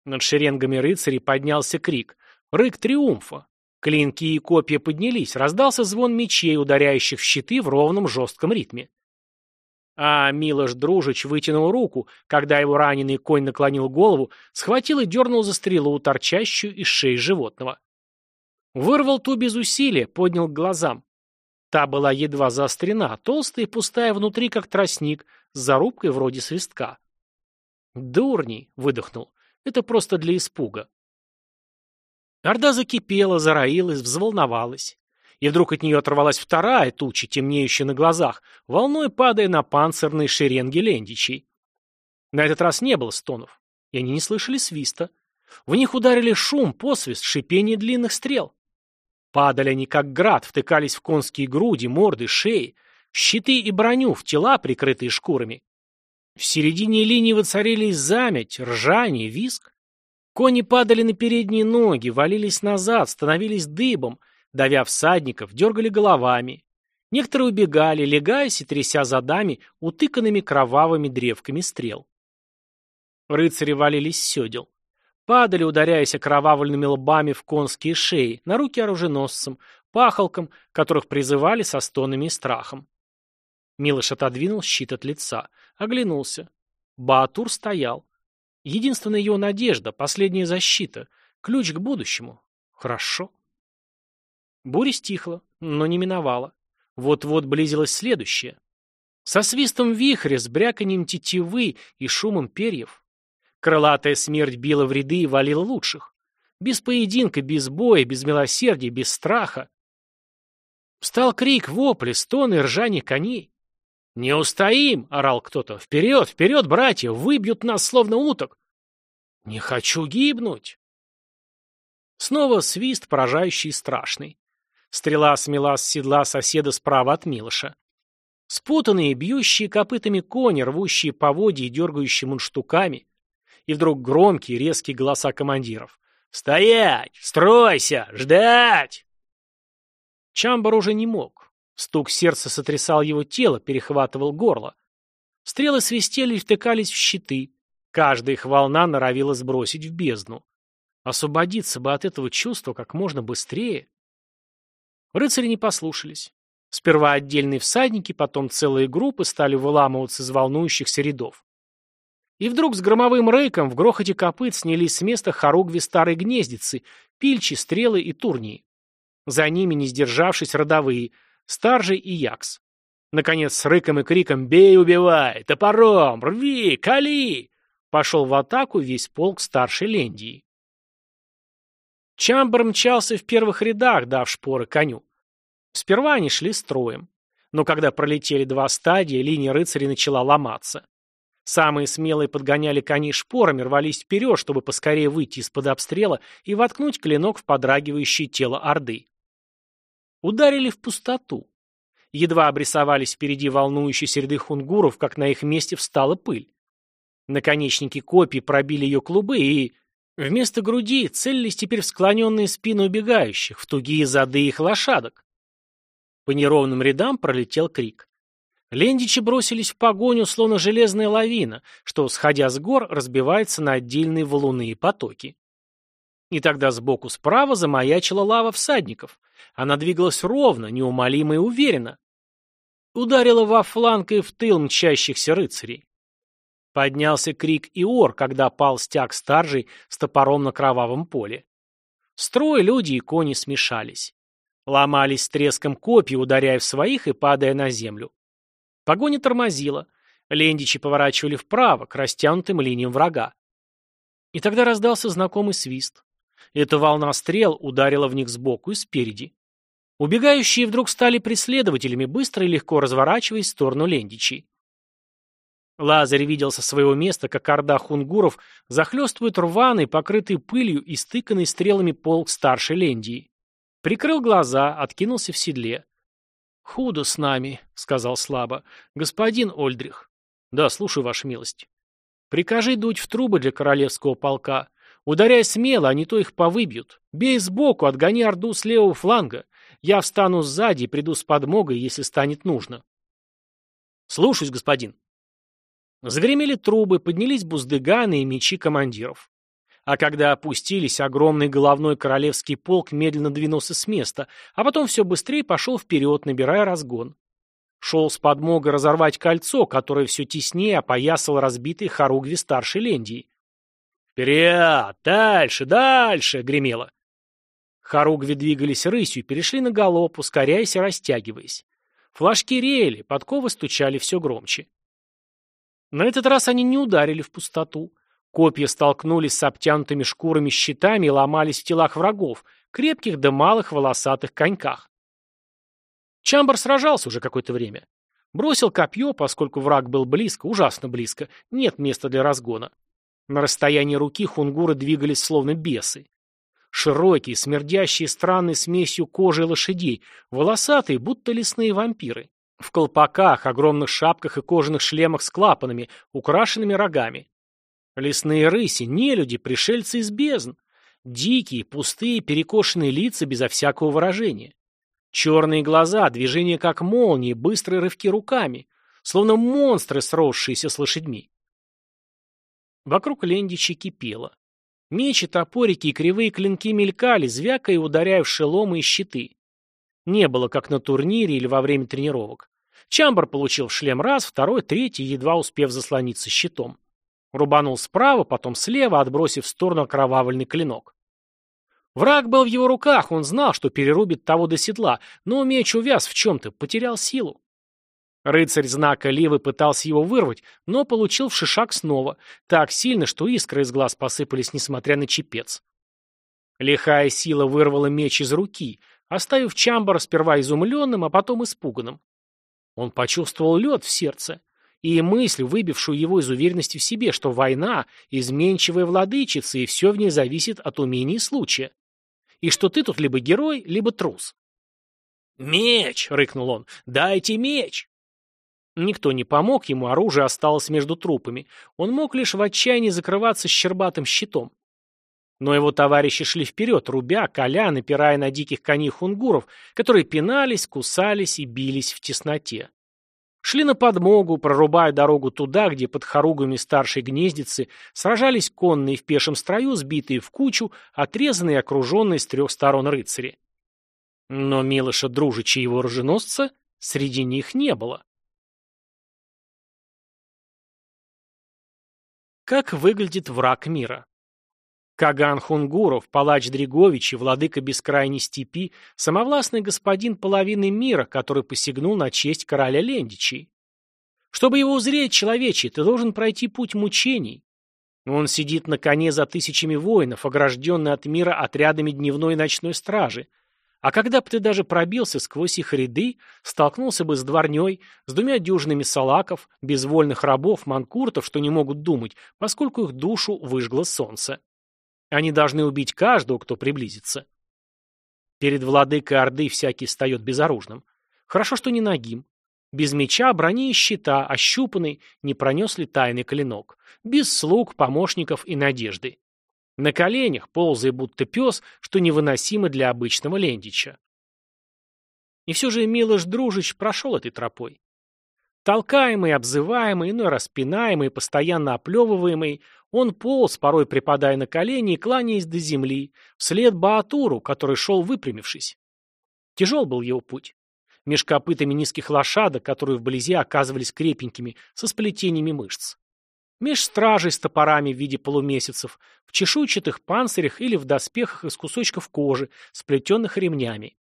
Над шеренгами рыцарей поднялся крик. Рык триумфа. Клинки и копья поднялись, раздался звон мечей, ударяющих в щиты в ровном жестком ритме. А Милош Дружич вытянул руку, когда его раненый конь наклонил голову, схватил и дернул за стрелу, торчащую из шеи животного. Вырвал ту без усилия, поднял к глазам. Та была едва заострена, толстая и пустая внутри, как тростник, с зарубкой вроде свистка. «Дурни!» — выдохнул. «Это просто для испуга». Орда закипела, зароилась, взволновалась. И вдруг от нее оторвалась вторая туча, темнеющая на глазах, волной падая на панцирные шеренги лендичей. На этот раз не было стонов, и они не слышали свиста. В них ударили шум, посвист, шипение длинных стрел. Падали они, как град, втыкались в конские груди, морды, шеи, щиты и броню, в тела, прикрытые шкурами. В середине линии воцарились замять, ржание, виск. Кони падали на передние ноги, валились назад, становились дыбом, давя всадников, дергали головами. Некоторые убегали, легаясь и тряся задами, утыканными кровавыми древками стрел. Рыцари валились с седел. Падали, ударяясь окровавленными лбами в конские шеи, на руки оруженосцам, пахалкам, которых призывали со стонами и страхом. Милош отодвинул щит от лица, оглянулся. Баатур стоял. Единственная его надежда, последняя защита, ключ к будущему. Хорошо. Буря стихла, но не миновала. Вот-вот близилось следующее. Со свистом вихря, с бряканьем тетивы и шумом перьев. Крылатая смерть била в ряды и валила лучших. Без поединка, без боя, без милосердия, без страха. Встал крик, вопли, стоны, ржание коней. «Не устоим!» — орал кто-то. «Вперед, вперед, братья! Выбьют нас, словно уток!» «Не хочу гибнуть!» Снова свист, поражающий и страшный. Стрела смела с седла соседа справа от Милоша. Спутанные, бьющие копытами кони, рвущие поводья и дергающие мунштуками. И вдруг громкие, резкие голоса командиров. «Стоять! Стройся! Ждать!» Чамбар уже не мог. Стук сердца сотрясал его тело, перехватывал горло. Стрелы свистели и втыкались в щиты. Каждая их волна норовила сбросить в бездну. Освободиться бы от этого чувства как можно быстрее. Рыцари не послушались. Сперва отдельные всадники, потом целые группы стали выламываться из волнующихся рядов. И вдруг с громовым рейком в грохоте копыт снялись с места хоругви старой гнездицы, пильчи, стрелы и турнии. За ними, не сдержавшись, родовые, Старжий и Якс. Наконец, с рыком и криком «Бей, убивай! Топором! Рви! Кали!» пошел в атаку весь полк старшей Лендии. Чамбар мчался в первых рядах, дав шпоры коню. Сперва они шли строем. Но когда пролетели два стадия, линия рыцарей начала ломаться. Самые смелые подгоняли коней шпорами, рвались вперед, чтобы поскорее выйти из-под обстрела и воткнуть клинок в подрагивающее тело Орды. Ударили в пустоту. Едва обрисовались впереди волнующиеся ряды хунгуров, как на их месте встала пыль. Наконечники копий пробили ее клубы и... Вместо груди целились теперь в склоненные спины убегающих, в тугие зады их лошадок. По неровным рядам пролетел крик. Лендичи бросились в погоню, словно железная лавина, что, сходя с гор, разбивается на отдельные валуны и потоки. И тогда сбоку справа замаячила лава всадников. Она двигалась ровно, неумолимо и уверенно. Ударила во фланг и в тыл мчащихся рыцарей. Поднялся крик и ор, когда пал стяг старжий с топором на кровавом поле. Строй, люди и кони смешались. Ломались с треском копья, ударяя в своих и падая на землю. Погоня тормозила. Лендичи поворачивали вправо, к растянутым линиям врага. И тогда раздался знакомый свист. Эта волна стрел ударила в них сбоку и спереди. Убегающие вдруг стали преследователями, быстро и легко разворачиваясь в сторону Лендичей. Лазарь видел со своего места, как орда хунгуров захлестывает рваный, покрытый пылью и стыканный стрелами полк старшей Лендии. Прикрыл глаза, откинулся в седле. «Худо с нами», — сказал слабо. «Господин Ольдрих». «Да, слушаю, ваша милость». «Прикажи дуть в трубы для королевского полка. Ударяй смело, а не то их повыбьют. Бей сбоку, отгони орду с левого фланга. Я встану сзади и приду с подмогой, если станет нужно». «Слушаюсь, господин». Загремели трубы, поднялись буздыганы и мечи командиров. А когда опустились, огромный головной королевский полк медленно двинулся с места, а потом все быстрее пошел вперед, набирая разгон. Шел с подмогой разорвать кольцо, которое все теснее опоясало разбитый хоругви старшей Лендии. «Вперед! Дальше! Дальше!» — гремело. Хоругви двигались рысью, перешли на галоп, ускоряясь и растягиваясь. Флажки реяли, подковы стучали все громче. На этот раз они не ударили в пустоту. Копья столкнулись с обтянутыми шкурами щитами и ломались в телах врагов, крепких да малых волосатых коньках. Чамбар сражался уже какое-то время. Бросил копье, поскольку враг был близко, ужасно близко, нет места для разгона. На расстоянии руки хунгуры двигались словно бесы. Широкие, смердящие странной смесью кожи лошадей, волосатые, будто лесные вампиры. В колпаках, огромных шапках и кожаных шлемах с клапанами, украшенными рогами. Лесные рыси, нелюди, пришельцы из бездн. Дикие, пустые, перекошенные лица безо всякого выражения. Черные глаза, движения как молнии, быстрые рывки руками, словно монстры, сросшиеся с лошадьми. Вокруг лендичи кипело. Мечи, топорики и кривые клинки мелькали, звякая и ударяя в шеломы и щиты. Не было, как на турнире или во время тренировок. Чамбар получил шлем раз, второй, третий, едва успев заслониться щитом. Рубанул справа, потом слева, отбросив в сторону окровавленный клинок. Враг был в его руках, он знал, что перерубит того до седла, но меч увяз в чем-то, потерял силу. Рыцарь знака Ливы пытался его вырвать, но получил в шишак снова, так сильно, что искры из глаз посыпались, несмотря на чепец. Лихая сила вырвала меч из руки, оставив Чамбара сперва изумленным, а потом испуганным. Он почувствовал лед в сердце и мысль, выбившую его из уверенности в себе, что война – изменчивая владычица, и все в ней зависит от умения и случая и что ты тут либо герой, либо трус. «Меч!» — рыкнул он. «Дайте меч!» Никто не помог ему, оружие осталось между трупами. Он мог лишь в отчаянии закрываться щербатым щитом. Но его товарищи шли вперед, рубя, коля, напирая на диких коней хунгуров, которые пинались, кусались и бились в тесноте. Шли на подмогу, прорубая дорогу туда, где под хоругами старшей гнездицы сражались конные в пешем строю, сбитые в кучу, отрезанные и окруженные с трех сторон рыцари. Но Милоша Дружича его оруженосца среди них не было. Как выглядит враг мира? Каган Хунгуров, палач Дригович и владыка бескрайней степи, самовластный господин половины мира, который посягнул на честь короля Лендичей. Чтобы его узреть, человече, ты должен пройти путь мучений. Он сидит на коне за тысячами воинов, огражденный от мира отрядами дневной и ночной стражи. А когда бы ты даже пробился сквозь их ряды, столкнулся бы с дворней, с двумя дюжинами салаков, безвольных рабов, манкуртов, что не могут думать, поскольку их душу выжгло солнце. Они должны убить каждого, кто приблизится. Перед владыкой Орды всякий встает безоружным. Хорошо, что не нагим. Без меча, брони и щита, ощупанный, не пронес ли тайный клинок. Без слуг, помощников и надежды. На коленях, ползая будто пес, что невыносимо для обычного лендича. И все же Милош Дружич прошел этой тропой. Толкаемый, обзываемый, иной распинаемый, постоянно оплевываемый, он полз, порой припадая на колени и кланяясь до земли, вслед Баатуру, который шел выпрямившись. Тяжел был его путь. Меж копытами низких лошадок, которые вблизи оказывались крепенькими, со сплетениями мышц. Меж стражей с топорами в виде полумесяцев, в чешуйчатых панцирях или в доспехах из кусочков кожи, сплетенных ремнями.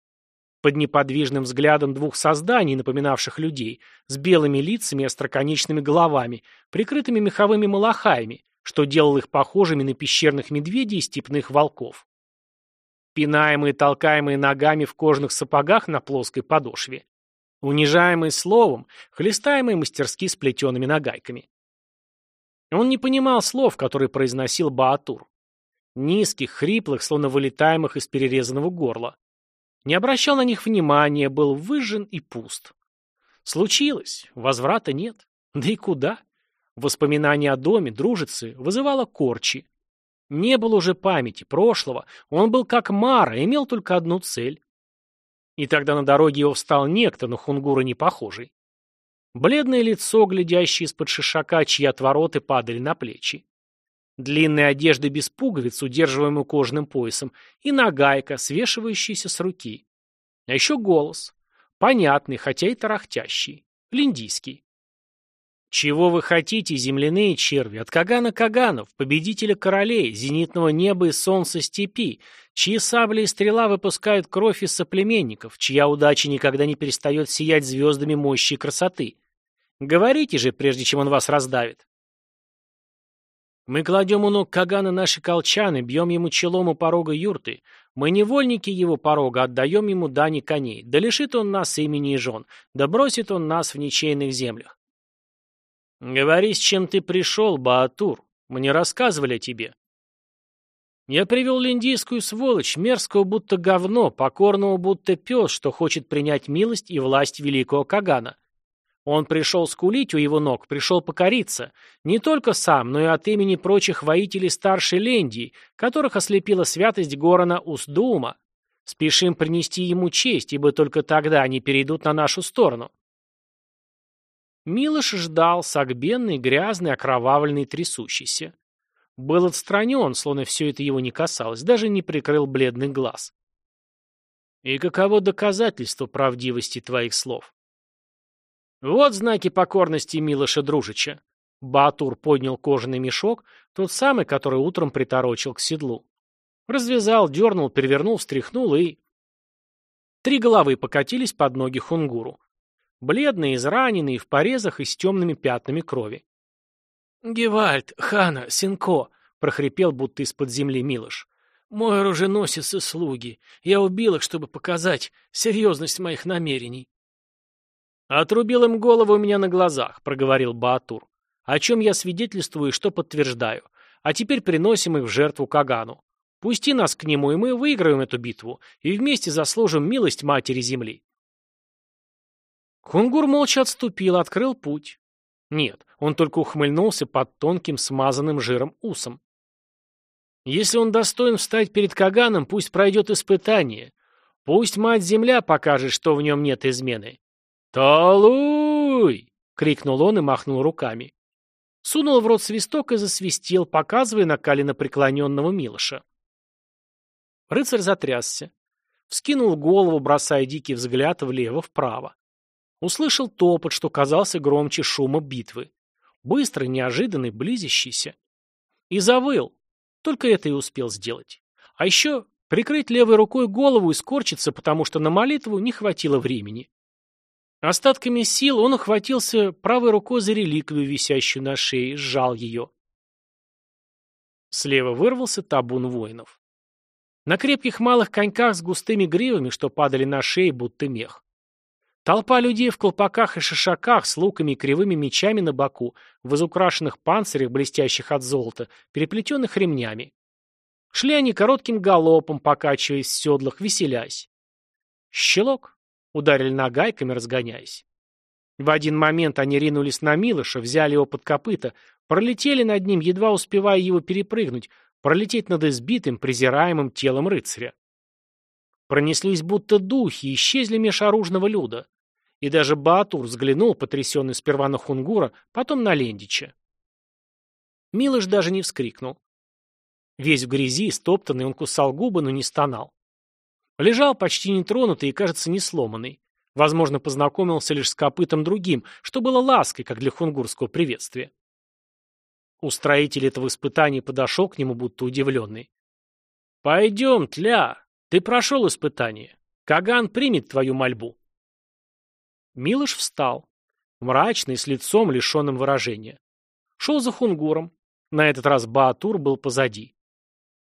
Под неподвижным взглядом двух созданий, напоминавших людей, с белыми лицами и остроконечными головами, прикрытыми меховыми малахаями, что делало их похожими на пещерных медведей и степных волков. Пинаемые толкаемые ногами в кожаных сапогах на плоской подошве. Унижаемые словом, хлестаемые мастерски сплетенными нагайками. Он не понимал слов, которые произносил Баатур. Низких, хриплых, словно вылетаемых из перерезанного горла. Не обращал на них внимания, был выжжен и пуст. Случилось, возврата нет. Да и куда? Воспоминание о доме, дружице, вызывало корчи. Не было уже памяти, прошлого. Он был как Мара, имел только одну цель. И тогда на дороге его встал некто, но хунгура не похожий. Бледное лицо, глядящее из-под шишака, чьи отвороты падали на плечи. Длинная одежда без пуговиц, удерживаемая кожаным поясом, и нагайка, свешивающаяся с руки. А еще голос. Понятный, хотя и тарахтящий. Линдийский. Чего вы хотите, земляные черви, от Кагана Каганов, победителя королей, зенитного неба и солнца степи, чьи сабли и стрела выпускают кровь из соплеменников, чья удача никогда не перестает сиять звездами мощи и красоты? Говорите же, прежде чем он вас раздавит. Мы кладем у ног Кагана наши колчаны, бьем ему челом у порога юрты. Мы невольники его порога, отдаем ему дани коней. Да лишит он нас имени и жен, да бросит он нас в ничейных землях. Говори, с чем ты пришел, Баатур. Мне рассказывали о тебе. Я привел линдийскую сволочь, мерзкого будто говно, покорного будто пес, что хочет принять милость и власть великого Кагана. Он пришел скулить у его ног, пришел покориться. Не только сам, но и от имени прочих воителей старшей Лендии, которых ослепила святость Горона Уздуума. Спешим принести ему честь, ибо только тогда они перейдут на нашу сторону. Милош ждал, согбенный, грязный, окровавленный, трясущийся. Был отстранен, словно все это его не касалось, даже не прикрыл бледный глаз. «И каково доказательство правдивости твоих слов?» «Вот знаки покорности Милоша Дружича». Батур поднял кожаный мешок, тот самый, который утром приторочил к седлу. Развязал, дернул, перевернул, встряхнул и... Три головы покатились под ноги хунгуру. Бледные, израненные, в порезах и с темными пятнами крови. «Гевальд, Хана, Синко!» — прохрипел, будто из-под земли Милош. «Мой оруженосец и слуги. Я убил их, чтобы показать серьезность моих намерений». «Отрубил им голову у меня на глазах», — проговорил Баатур. «О чем я свидетельствую и что подтверждаю. А теперь приносим их в жертву Кагану. Пусти нас к нему, и мы выиграем эту битву, и вместе заслужим милость Матери Земли». Хунгур молча отступил, открыл путь. Нет, он только ухмыльнулся под тонким смазанным жиром усом. Если он достоин встать перед Каганом, пусть пройдет испытание. Пусть Мать-Земля покажет, что в нем нет измены. «Талуй!» — крикнул он и махнул руками. Сунул в рот свисток и засвистел, показывая на преклоненного Милоша. Рыцарь затрясся. Вскинул голову, бросая дикий взгляд влево-вправо. Услышал топот, что казался громче шума битвы. Быстрый, неожиданный, близящийся. И завыл. Только это и успел сделать. А еще прикрыть левой рукой голову и скорчиться, потому что на молитву не хватило времени. Остатками сил он охватился правой рукой за реликвию, висящую на шее, сжал ее. Слева вырвался табун воинов. На крепких малых коньках с густыми гривами, что падали на шеи, будто мех. Толпа людей в колпаках и шишаках с луками и кривыми мечами на боку, в изукрашенных панцирях, блестящих от золота, переплетенных ремнями. Шли они коротким галопом, покачиваясь в седлах, веселясь. Щелок. Ударили нагайками, разгоняясь. В один момент они ринулись на Милыша, взяли его под копыта, пролетели над ним, едва успевая его перепрыгнуть, пролететь над избитым, презираемым телом рыцаря. Пронеслись будто духи, исчезли меж оружного люда. И даже Баатур взглянул, потрясенный сперва на Хунгура, потом на Лендича. Милыш даже не вскрикнул. Весь в грязи, стоптанный, он кусал губы, но не стонал. Лежал почти нетронутый и, кажется, не сломанный. Возможно, познакомился лишь с копытом другим, что было лаской, как для хунгурского приветствия. Устроитель этого испытания подошел к нему, будто удивленный. «Пойдем, Тля, ты прошел испытание. Каган примет твою мольбу». Милош встал, мрачный, с лицом, лишенным выражения. Шел за хунгуром. На этот раз Баатур был позади.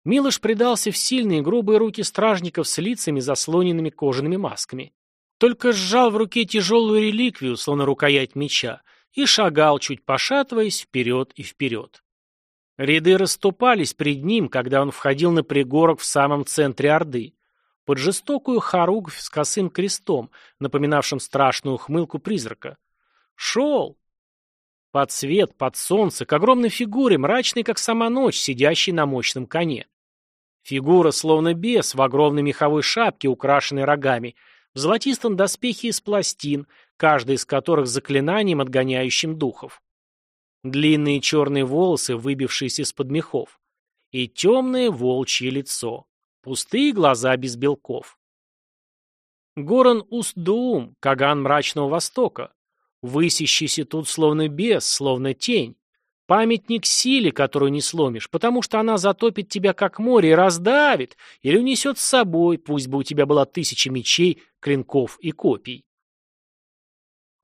Милош предался в сильные грубые руки стражников с лицами, заслоненными кожаными масками. Только сжал в руке тяжелую реликвию, словно рукоять меча, и шагал, чуть пошатываясь, вперед и вперед. Ряды расступались пред ним, когда он входил на пригорок в самом центре Орды, под жестокую хоругвь с косым крестом, напоминавшим страшную ухмылку призрака. Шел! Под свет, под солнце, к огромной фигуре, мрачной, как сама ночь, сидящей на мощном коне. Фигура, словно бес, в огромной меховой шапке, украшенной рогами, в золотистом доспехе из пластин, каждый из которых заклинанием, отгоняющим духов. Длинные черные волосы, выбившиеся из-под мехов. И темное волчье лицо. Пустые глаза без белков. Горан Уст-Дуум, Каган Мрачного Востока. Высящийся тут словно бес, словно тень. Памятник силе, которую не сломишь, потому что она затопит тебя как море и раздавит, или унесет с собой, пусть бы у тебя была тысяча мечей, клинков и копий.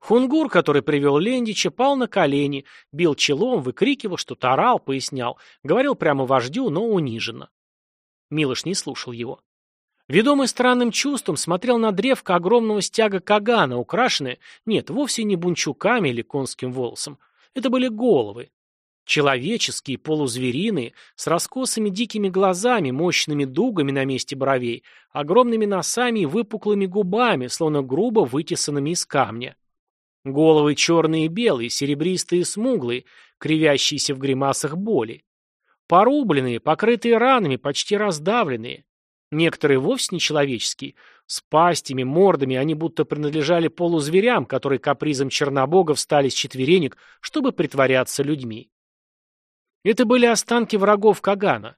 Хунгур, который привел Лендича, пал на колени, бил челом, выкрикивал, что-то орал, пояснял, говорил прямо вождю, но униженно. Милош не слушал его. Ведомый странным чувством смотрел на древко огромного стяга Кагана, украшенное, нет, вовсе не бунчуками или конским волосом. Это были головы. Человеческие, полузвериные, с раскосыми дикими глазами, мощными дугами на месте бровей, огромными носами и выпуклыми губами, словно грубо вытесанными из камня. Головы черные и белые, серебристые и смуглые, кривящиеся в гримасах боли. Порубленные, покрытые ранами, почти раздавленные. Некоторые вовсе не человеческие. С пастями, мордами они будто принадлежали полузверям, которые капризом чернобога встали с четверенек, чтобы притворяться людьми. Это были останки врагов Кагана.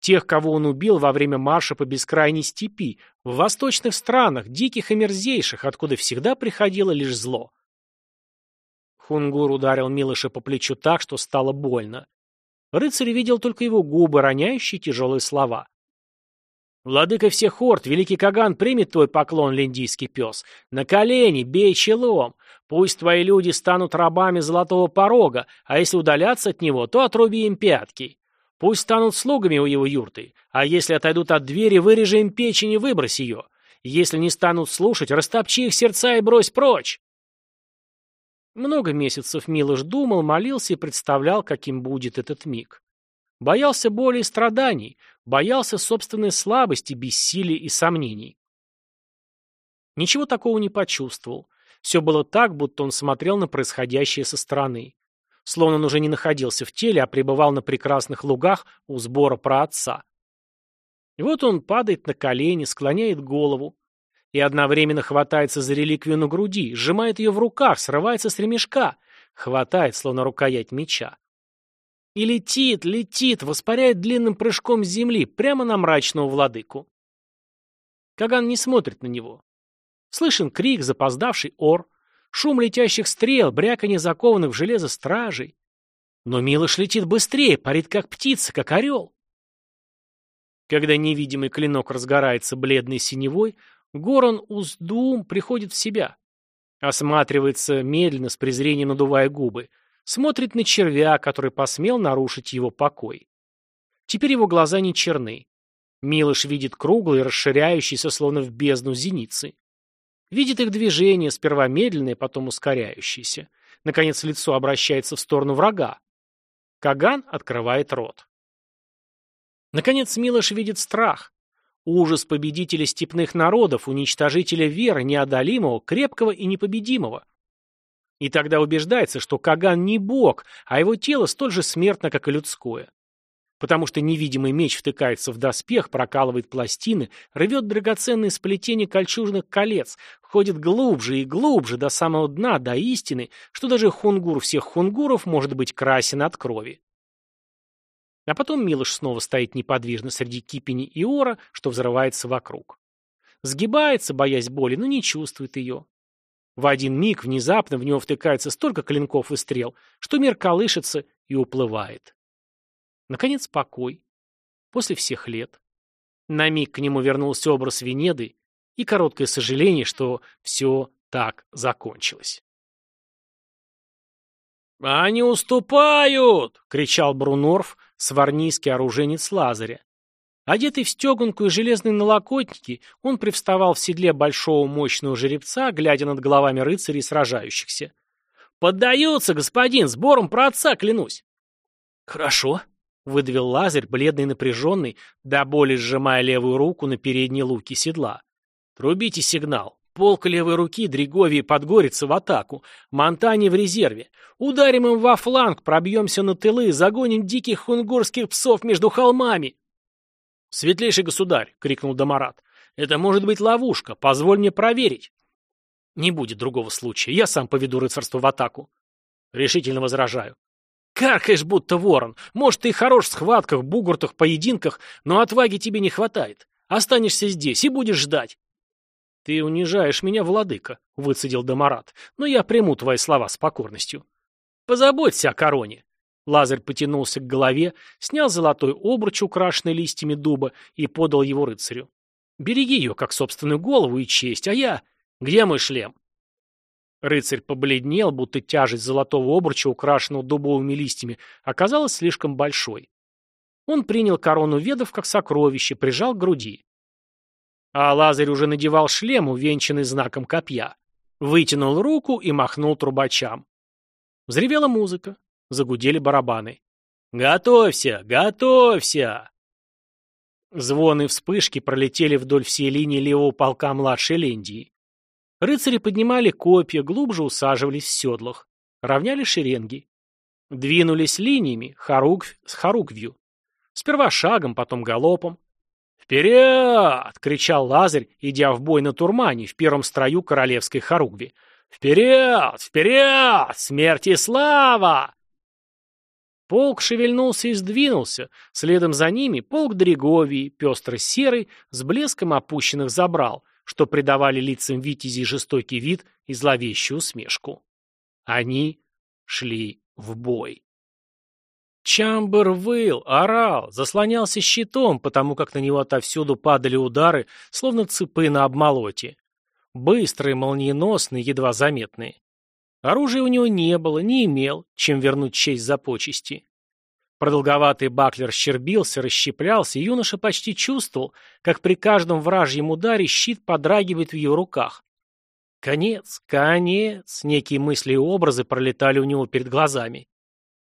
Тех, кого он убил во время марша по бескрайней степи, в восточных странах, диких и мерзейших, откуда всегда приходило лишь зло. Хунгур ударил Милыша по плечу так, что стало больно. Рыцарь видел только его губы, роняющие тяжелые слова. «Владыка всех орд, великий Каган примет твой поклон, линдийский пес. На колени, бей челом. Пусть твои люди станут рабами золотого порога, а если удаляться от него, то отруби им пятки. Пусть станут слугами у его юрты, а если отойдут от двери, вырежи им печень и выбрось ее. Если не станут слушать, растопчи их сердца и брось прочь. Много месяцев Милош думал, молился и представлял, каким будет этот миг. Боялся боли и страданий, боялся собственной слабости, бессилия и сомнений. Ничего такого не почувствовал. Все было так, будто он смотрел на происходящее со стороны. Словно он уже не находился в теле, а пребывал на прекрасных лугах у сбора про отца. И вот он падает на колени, склоняет голову, и одновременно хватается за реликвию на груди, сжимает ее в руках, срывается с ремешка, хватает, словно рукоять меча. И летит, летит, воспаряет длинным прыжком с земли, прямо на мрачного владыку. Каган не смотрит на него. Слышен крик, запоздавший ор, шум летящих стрел, бряканье закованных в железо стражей. Но Милош летит быстрее, парит как птица, как орел. Когда невидимый клинок разгорается бледной синевой, Горан Уздум приходит в себя. Осматривается медленно, с презрением надувая губы. Смотрит на червя, который посмел нарушить его покой. Теперь его глаза не черны. Милош видит круглые, расширяющиеся, словно в бездну зеницы. Видит их движение, сперва медленное, потом ускоряющееся. Наконец лицо обращается в сторону врага. Каган открывает рот. Наконец Милош видит страх. Ужас победителя степных народов, уничтожителя веры, неодолимого, крепкого и непобедимого. И тогда убеждается, что Каган не бог, а его тело столь же смертно, как и людское. Потому что невидимый меч втыкается в доспех, прокалывает пластины, рвет драгоценные сплетения кольчужных колец, ходит глубже и глубже до самого дна, до истины, что даже хунгур всех хунгуров может быть красен от крови. А потом Милош снова стоит неподвижно среди кипени и ора, что взрывается вокруг. Сгибается, боясь боли, но не чувствует ее. В один миг внезапно в него втыкается столько клинков и стрел, что мир колышется и уплывает. Наконец покой. После всех лет. На миг к нему вернулся образ Венеды и короткое сожаление, что все так закончилось. «Они уступают!» — кричал Брунорф, сварнийский оруженец Лазаря. Одетый в стегунку и железные налокотники, он привставал в седле большого мощного жеребца, глядя над головами рыцарей сражающихся. «Поддаются, господин, сбором про отца, клянусь!» «Хорошо», — выдавил Лазарь, бледный и напряженный, до боли сжимая левую руку на передней луке седла. «Трубите сигнал. Полк левой руки Дриговии подгорится в атаку. Монтани в резерве. Ударим им во фланг, пробьемся на тылы, загоним диких хунгурских псов между холмами. «Светлейший государь!» — крикнул Дамарат. «Это может быть ловушка. Позволь мне проверить». «Не будет другого случая. Я сам поведу рыцарство в атаку». Решительно возражаю. «Каркаешь, будто ворон. Может, ты и хорош в схватках, бугуртах, поединках, но отваги тебе не хватает. Останешься здесь и будешь ждать. «Ты унижаешь меня, владыка», — выцедил Дамарат, «но я приму твои слова с покорностью». «Позаботься о короне». Лазарь потянулся к голове, снял золотой обруч, украшенный листьями дуба, и подал его рыцарю. «Береги ее, как собственную голову и честь, а я... Где мой шлем?» Рыцарь побледнел, будто тяжесть золотого обруча, украшенного дубовыми листьями, оказалась слишком большой. Он принял корону ведов как сокровище, прижал к груди. А Лазарь уже надевал шлем, увенчанный знаком копья. Вытянул руку и махнул трубачам. Взревела музыка. Загудели барабаны. «Готовься! Готовься!» Звоны вспышки пролетели вдоль всей линии левого полка младшей Лендии. Рыцари поднимали копья, глубже усаживались в седлах. Равняли шеренги. Двинулись линиями, хоругвь с хоругвью. Сперва шагом, потом галопом. «Вперед!» — кричал Лазарь, идя в бой на Турмане, в первом строю королевской хоругви. «Вперед! Вперед! Смерть и слава!» Полк шевельнулся и сдвинулся, следом за ними полк Дреговии, пестро-серый, с блеском опущенных забрал, что придавали лицам витязей жестокий вид и зловещую усмешку. Они шли в бой. Чамбер выл, орал, заслонялся щитом, потому как на него отовсюду падали удары, словно цепы на обмолоте. Быстрые, молниеносные, едва заметные. Оружия у него не было, не имел, чем вернуть честь за почести. Продолговатый баклер щербился, расщеплялся, и юноша почти чувствовал, как при каждом вражьем ударе щит подрагивает в его руках. Конец, конец, некие мысли и образы пролетали у него перед глазами.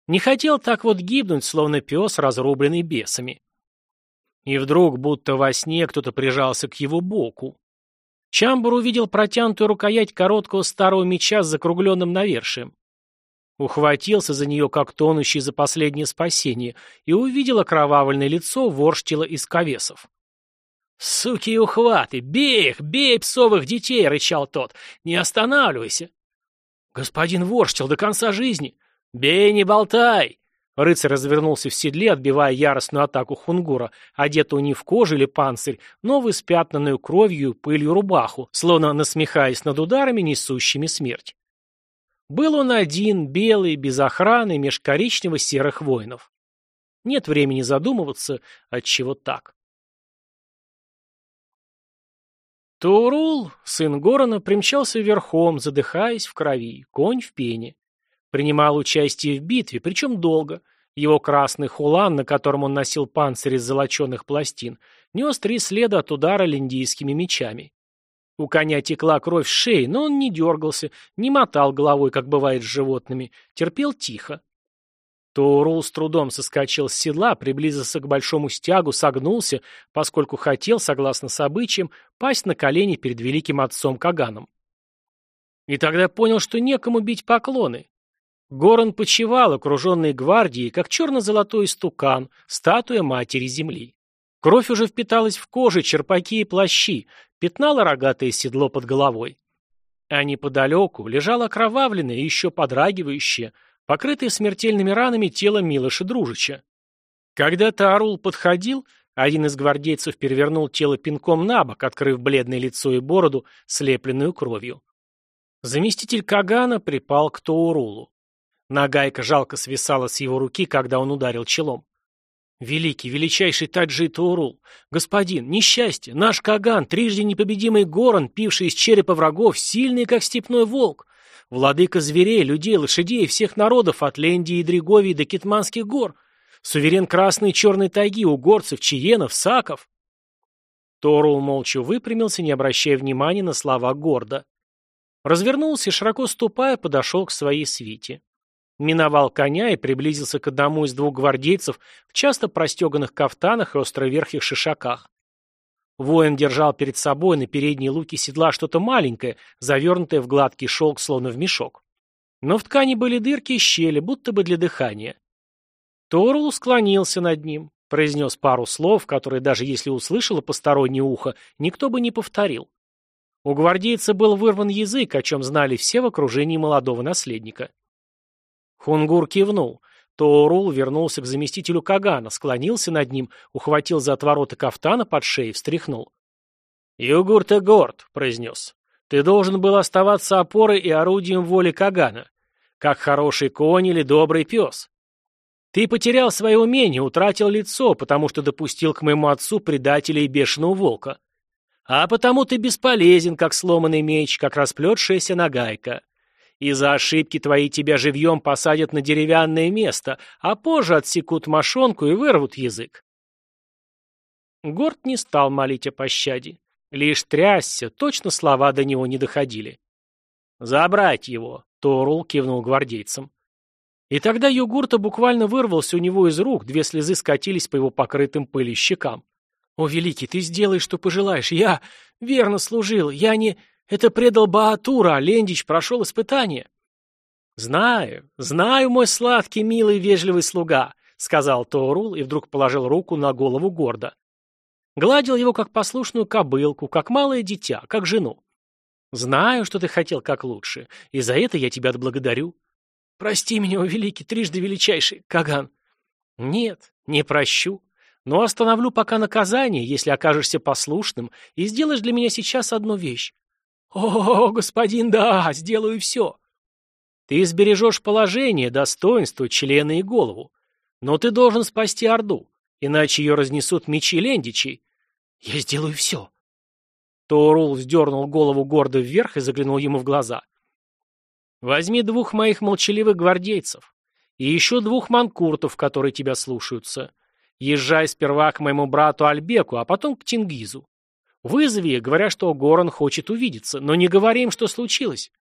Не хотел так вот гибнуть, словно пес, разрубленный бесами. И вдруг, будто во сне, кто-то прижался к его боку. Чамбур увидел протянутую рукоять короткого старого меча с закругленным навершием. Ухватился за нее, как тонущий за последнее спасение, и увидел окровавленное лицо ворштила из ковесов. «Суки и ухваты! Бей их! Бей псовых детей!» — рычал тот. «Не останавливайся!» «Господин ворштил до конца жизни!» «Бей, не болтай!» Рыцарь развернулся в седле, отбивая яростную атаку хунгура, одетого не в кожу или панцирь, но в испятнанную кровью пылью рубаху, словно насмехаясь над ударами, несущими смерть. Был он один, белый, без охраны, меж коричнево-серых воинов. Нет времени задумываться, отчего так. Турул, сын Горона, примчался верхом, задыхаясь в крови, конь в пене. Принимал участие в битве, причем долго. Его красный хулан, на котором он носил панцирь из золоченых пластин, нес три следа от удара линдийскими мечами. У коня текла кровь с шеи, но он не дергался, не мотал головой, как бывает с животными, терпел тихо. Тоурул с трудом соскочил с седла, приблизился к большому стягу, согнулся, поскольку хотел, согласно с обычаям, пасть на колени перед великим отцом Каганом. И тогда понял, что некому бить поклоны. Горан почевал, окруженный гвардией, как черно-золотой стукан, статуя матери земли. Кровь уже впиталась в кожу, черпаки и плащи, пятнало рогатое седло под головой. А неподалеку лежало окровавленное, еще подрагивающее, покрытое смертельными ранами тело Милоша Дружича. Когда Таарул подходил, один из гвардейцев перевернул тело пинком на бок, открыв бледное лицо и бороду, слепленную кровью. Заместитель Кагана припал к Тоурулу. Нагайка жалко свисала с его руки, когда он ударил челом. «Великий, величайший Таджи Таурул! Господин, несчастье! Наш Каган, трижды непобедимый Горан, пивший из черепа врагов, сильный, как степной волк! Владыка зверей, людей, лошадей, всех народов, от Лендии и Дреговии до Китманских гор! Суверен красной и черной тайги, угорцев, чиенов, саков!» Торул молча выпрямился, не обращая внимания на слова гордо. Развернулся и, широко ступая, подошел к своей свите. Миновал коня и приблизился к одному из двух гвардейцев в часто простеганных кафтанах и островерхих шишаках. Воин держал перед собой на передней луке седла что-то маленькое, завернутое в гладкий шелк, словно в мешок. Но в ткани были дырки и щели, будто бы для дыхания. Торул склонился над ним, произнес пару слов, которые, даже если услышало постороннее ухо, никто бы не повторил. У гвардейца был вырван язык, о чем знали все в окружении молодого наследника. Хунгур кивнул. Тоорул вернулся к заместителю Кагана, склонился над ним, ухватил за отвороты кафтана под шеей, встряхнул. «Югурта горд», — произнес. «Ты должен был оставаться опорой и орудием воли Кагана, как хороший конь или добрый пес. Ты потерял свое умение, утратил лицо, потому что допустил к моему отцу предателя и бешеного волка. А потому ты бесполезен, как сломанный меч, как расплетшаяся нагайка. Из-за ошибки твои тебя живьем посадят на деревянное место, а позже отсекут мошонку и вырвут язык. Горд не стал молить о пощаде. Лишь трясся, точно слова до него не доходили. «Забрать его!» — Торул кивнул гвардейцам. И тогда йогурта буквально вырвался у него из рук, две слезы скатились по его покрытым пылью щекам. «О, великий, ты сделай, что пожелаешь. Я верно служил. Я не... Это предал Баатура, а Лендич прошел испытание». «Знаю, знаю, мой сладкий, милый, вежливый слуга», — сказал Тоорул и вдруг положил руку на голову гордо. Гладил его как послушную кобылку, как малое дитя, как жену. «Знаю, что ты хотел как лучше, и за это я тебя отблагодарю. Прости меня, о великий, трижды величайший, Каган. Нет, не прощу. Но остановлю пока наказание, если окажешься послушным, и сделаешь для меня сейчас одну вещь. О, господин, да, сделаю все. Ты сбережешь положение, достоинство, члены и голову. Но ты должен спасти Орду, иначе ее разнесут мечи лендичей. Я сделаю все. Торул вздернул голову гордо вверх и заглянул ему в глаза. Возьми двух моих молчаливых гвардейцев и еще двух манкуртов, которые тебя слушаются. Езжай сперва к моему брату Альбеку, а потом к Чингизу. Вызови их, говоря, что Горан хочет увидеться, но не говори им, что случилось.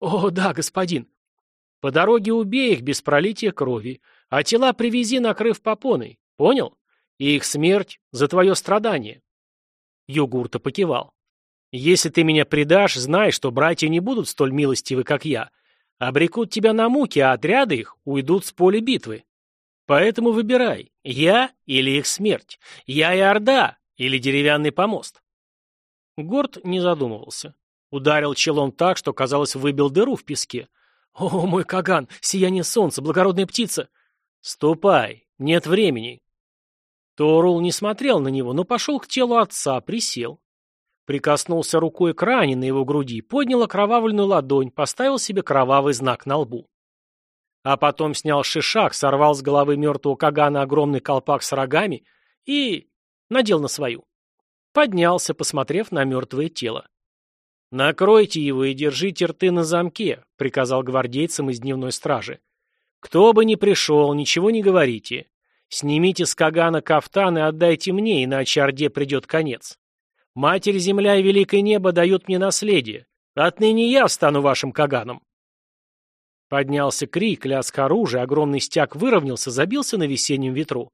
О, да, господин. По дороге убей их без пролития крови, а тела привези, накрыв попоной. Понял? И их смерть за твое страдание. Югурта покивал. Если ты меня предашь, знай, что братья не будут столь милостивы, как я, обрекут тебя на муки, а отряды их уйдут с поля битвы. Поэтому выбирай, я или их смерть, я и Орда или деревянный помост. Горд не задумывался. Ударил челом так, что, казалось, выбил дыру в песке. «О, мой Каган! Сияние солнца! Благородная птица!» «Ступай! Нет времени!» Торул не смотрел на него, но пошел к телу отца, присел. Прикоснулся рукой к ране на его груди, поднял окровавленную ладонь, поставил себе кровавый знак на лбу. А потом снял шишак, сорвал с головы мертвого Кагана огромный колпак с рогами и надел на свою. Поднялся, посмотрев на мертвое тело. «Накройте его и держите рты на замке», — приказал гвардейцам из дневной стражи. «Кто бы ни пришел, ничего не говорите. Снимите с Кагана кафтан и отдайте мне, иначе Орде придет конец. Матерь Земля и Великое Небо дают мне наследие. Отныне я стану вашим Каганом. Поднялся крик, лязг оружия, огромный стяг выровнялся, забился на весеннем ветру.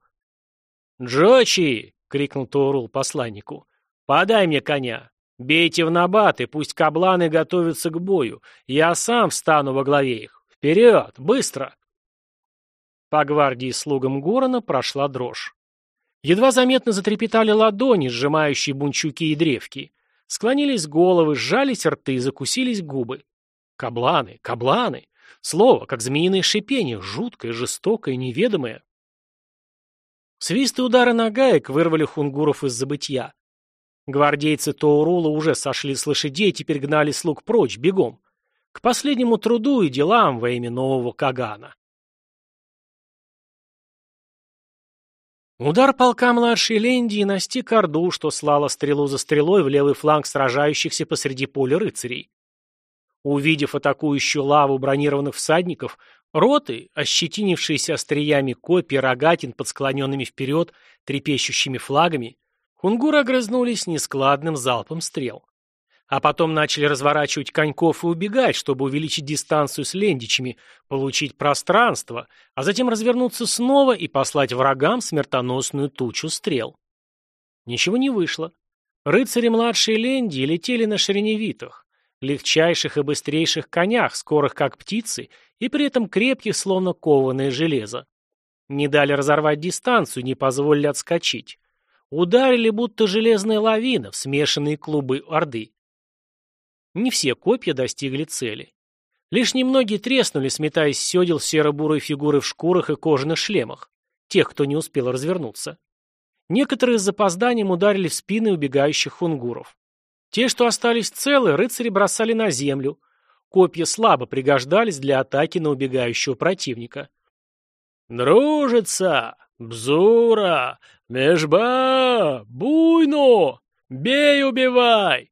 «Джочи!» — крикнул Тоурул посланнику. «Подай мне коня! Бейте в набаты, пусть кабланы готовятся к бою. Я сам встану во главе их. Вперед! Быстро!» По гвардии слугам Горона прошла дрожь. Едва заметно затрепетали ладони, сжимающие бунчуки и древки. Склонились головы, сжались рты, закусились губы. Кабланы, кабланы. Слово, как змеиное шипение, жуткое, жестокое, неведомое. Свист и удары нагаек вырвали хунгуров из забытья. Гвардейцы Таурула уже сошли с лошадей и теперь гнали слуг прочь, бегом. К последнему труду и делам во имя нового Кагана. Удар полка младшей Лендии настиг Орду, что слала стрелу за стрелой в левый фланг сражающихся посреди поля рыцарей. Увидев атакующую лаву бронированных всадников, роты, ощетинившиеся остриями копий, рогатин под склоненными вперед, трепещущими флагами, хунгуры огрызнулись нескладным залпом стрел а потом начали разворачивать коньков и убегать, чтобы увеличить дистанцию с лендичами, получить пространство, а затем развернуться снова и послать врагам смертоносную тучу стрел. Ничего не вышло. Рыцари младшей Ленди летели на шереневитах, легчайших и быстрейших конях, скорых как птицы, и при этом крепких, словно кованое железо. Не дали разорвать дистанцию, не позволили отскочить. Ударили, будто железная лавина в смешанные клубы Орды. Не все копья достигли цели. Лишь немногие треснули, сметаясь с седел серо-бурой фигуры в шкурах и кожаных шлемах, тех, кто не успел развернуться. Некоторые с запозданием ударили в спины убегающих хунгуров. Те, что остались целы, рыцари бросали на землю. Копья слабо пригождались для атаки на убегающего противника. «Дружица! Бзура! Межба! Буйно! Бей, убивай!»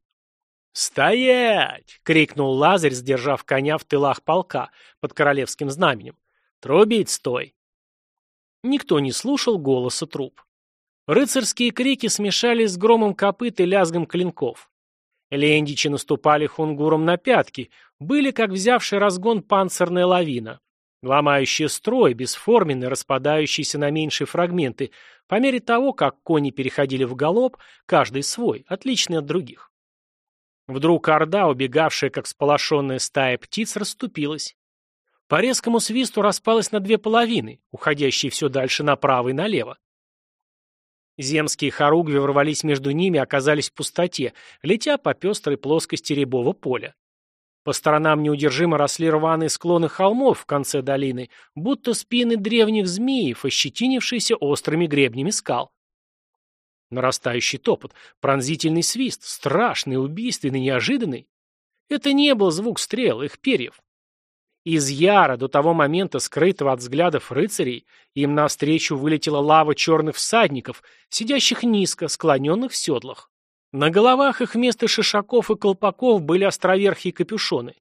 «Стоять!» — крикнул Лазарь, сдержав коня в тылах полка под королевским знаменем. «Трубить стой!» Никто не слушал голоса труп. Рыцарские крики смешались с громом копыт и лязгом клинков. Лендичи наступали хунгуром на пятки, были как взявший разгон панцирная лавина, ломающая строй, бесформенный, распадающийся на меньшие фрагменты, по мере того, как кони переходили в галоп, каждый свой, отличный от других. Вдруг орда, убегавшая, как сполошенная стая птиц, расступилась. По резкому свисту распалась на две половины, уходящие все дальше направо и налево. Земские хоругви ворвались между ними оказались в пустоте, летя по пестрой плоскости рябого поля. По сторонам неудержимо росли рваные склоны холмов в конце долины, будто спины древних змеев, ощетинившиеся острыми гребнями скал. Нарастающий топот, пронзительный свист, страшный, убийственный, неожиданный. Это не был звук стрел, их перьев. Из Яра, до того момента скрытого от взглядов рыцарей, им навстречу вылетела лава черных всадников, сидящих низко, склоненных в седлах. На головах их вместо шишаков и колпаков были островерхие капюшоны.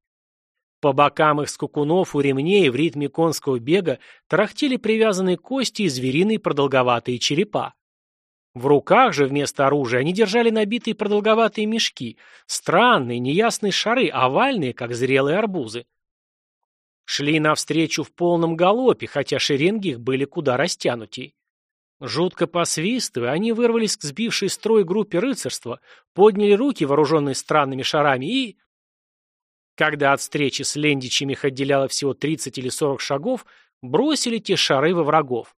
По бокам их скукунов у ремней в ритме конского бега тарахтели привязанные кости и звериные продолговатые черепа. В руках же вместо оружия они держали набитые продолговатые мешки, странные, неясные шары, овальные, как зрелые арбузы. Шли навстречу в полном галопе, хотя шеренги их были куда растянутей. Жутко посвистывая, они вырвались к сбившей строй группе рыцарства, подняли руки, вооруженные странными шарами, и... Когда от встречи с лендичами их отделяло всего 30 или 40 шагов, бросили те шары во врагов.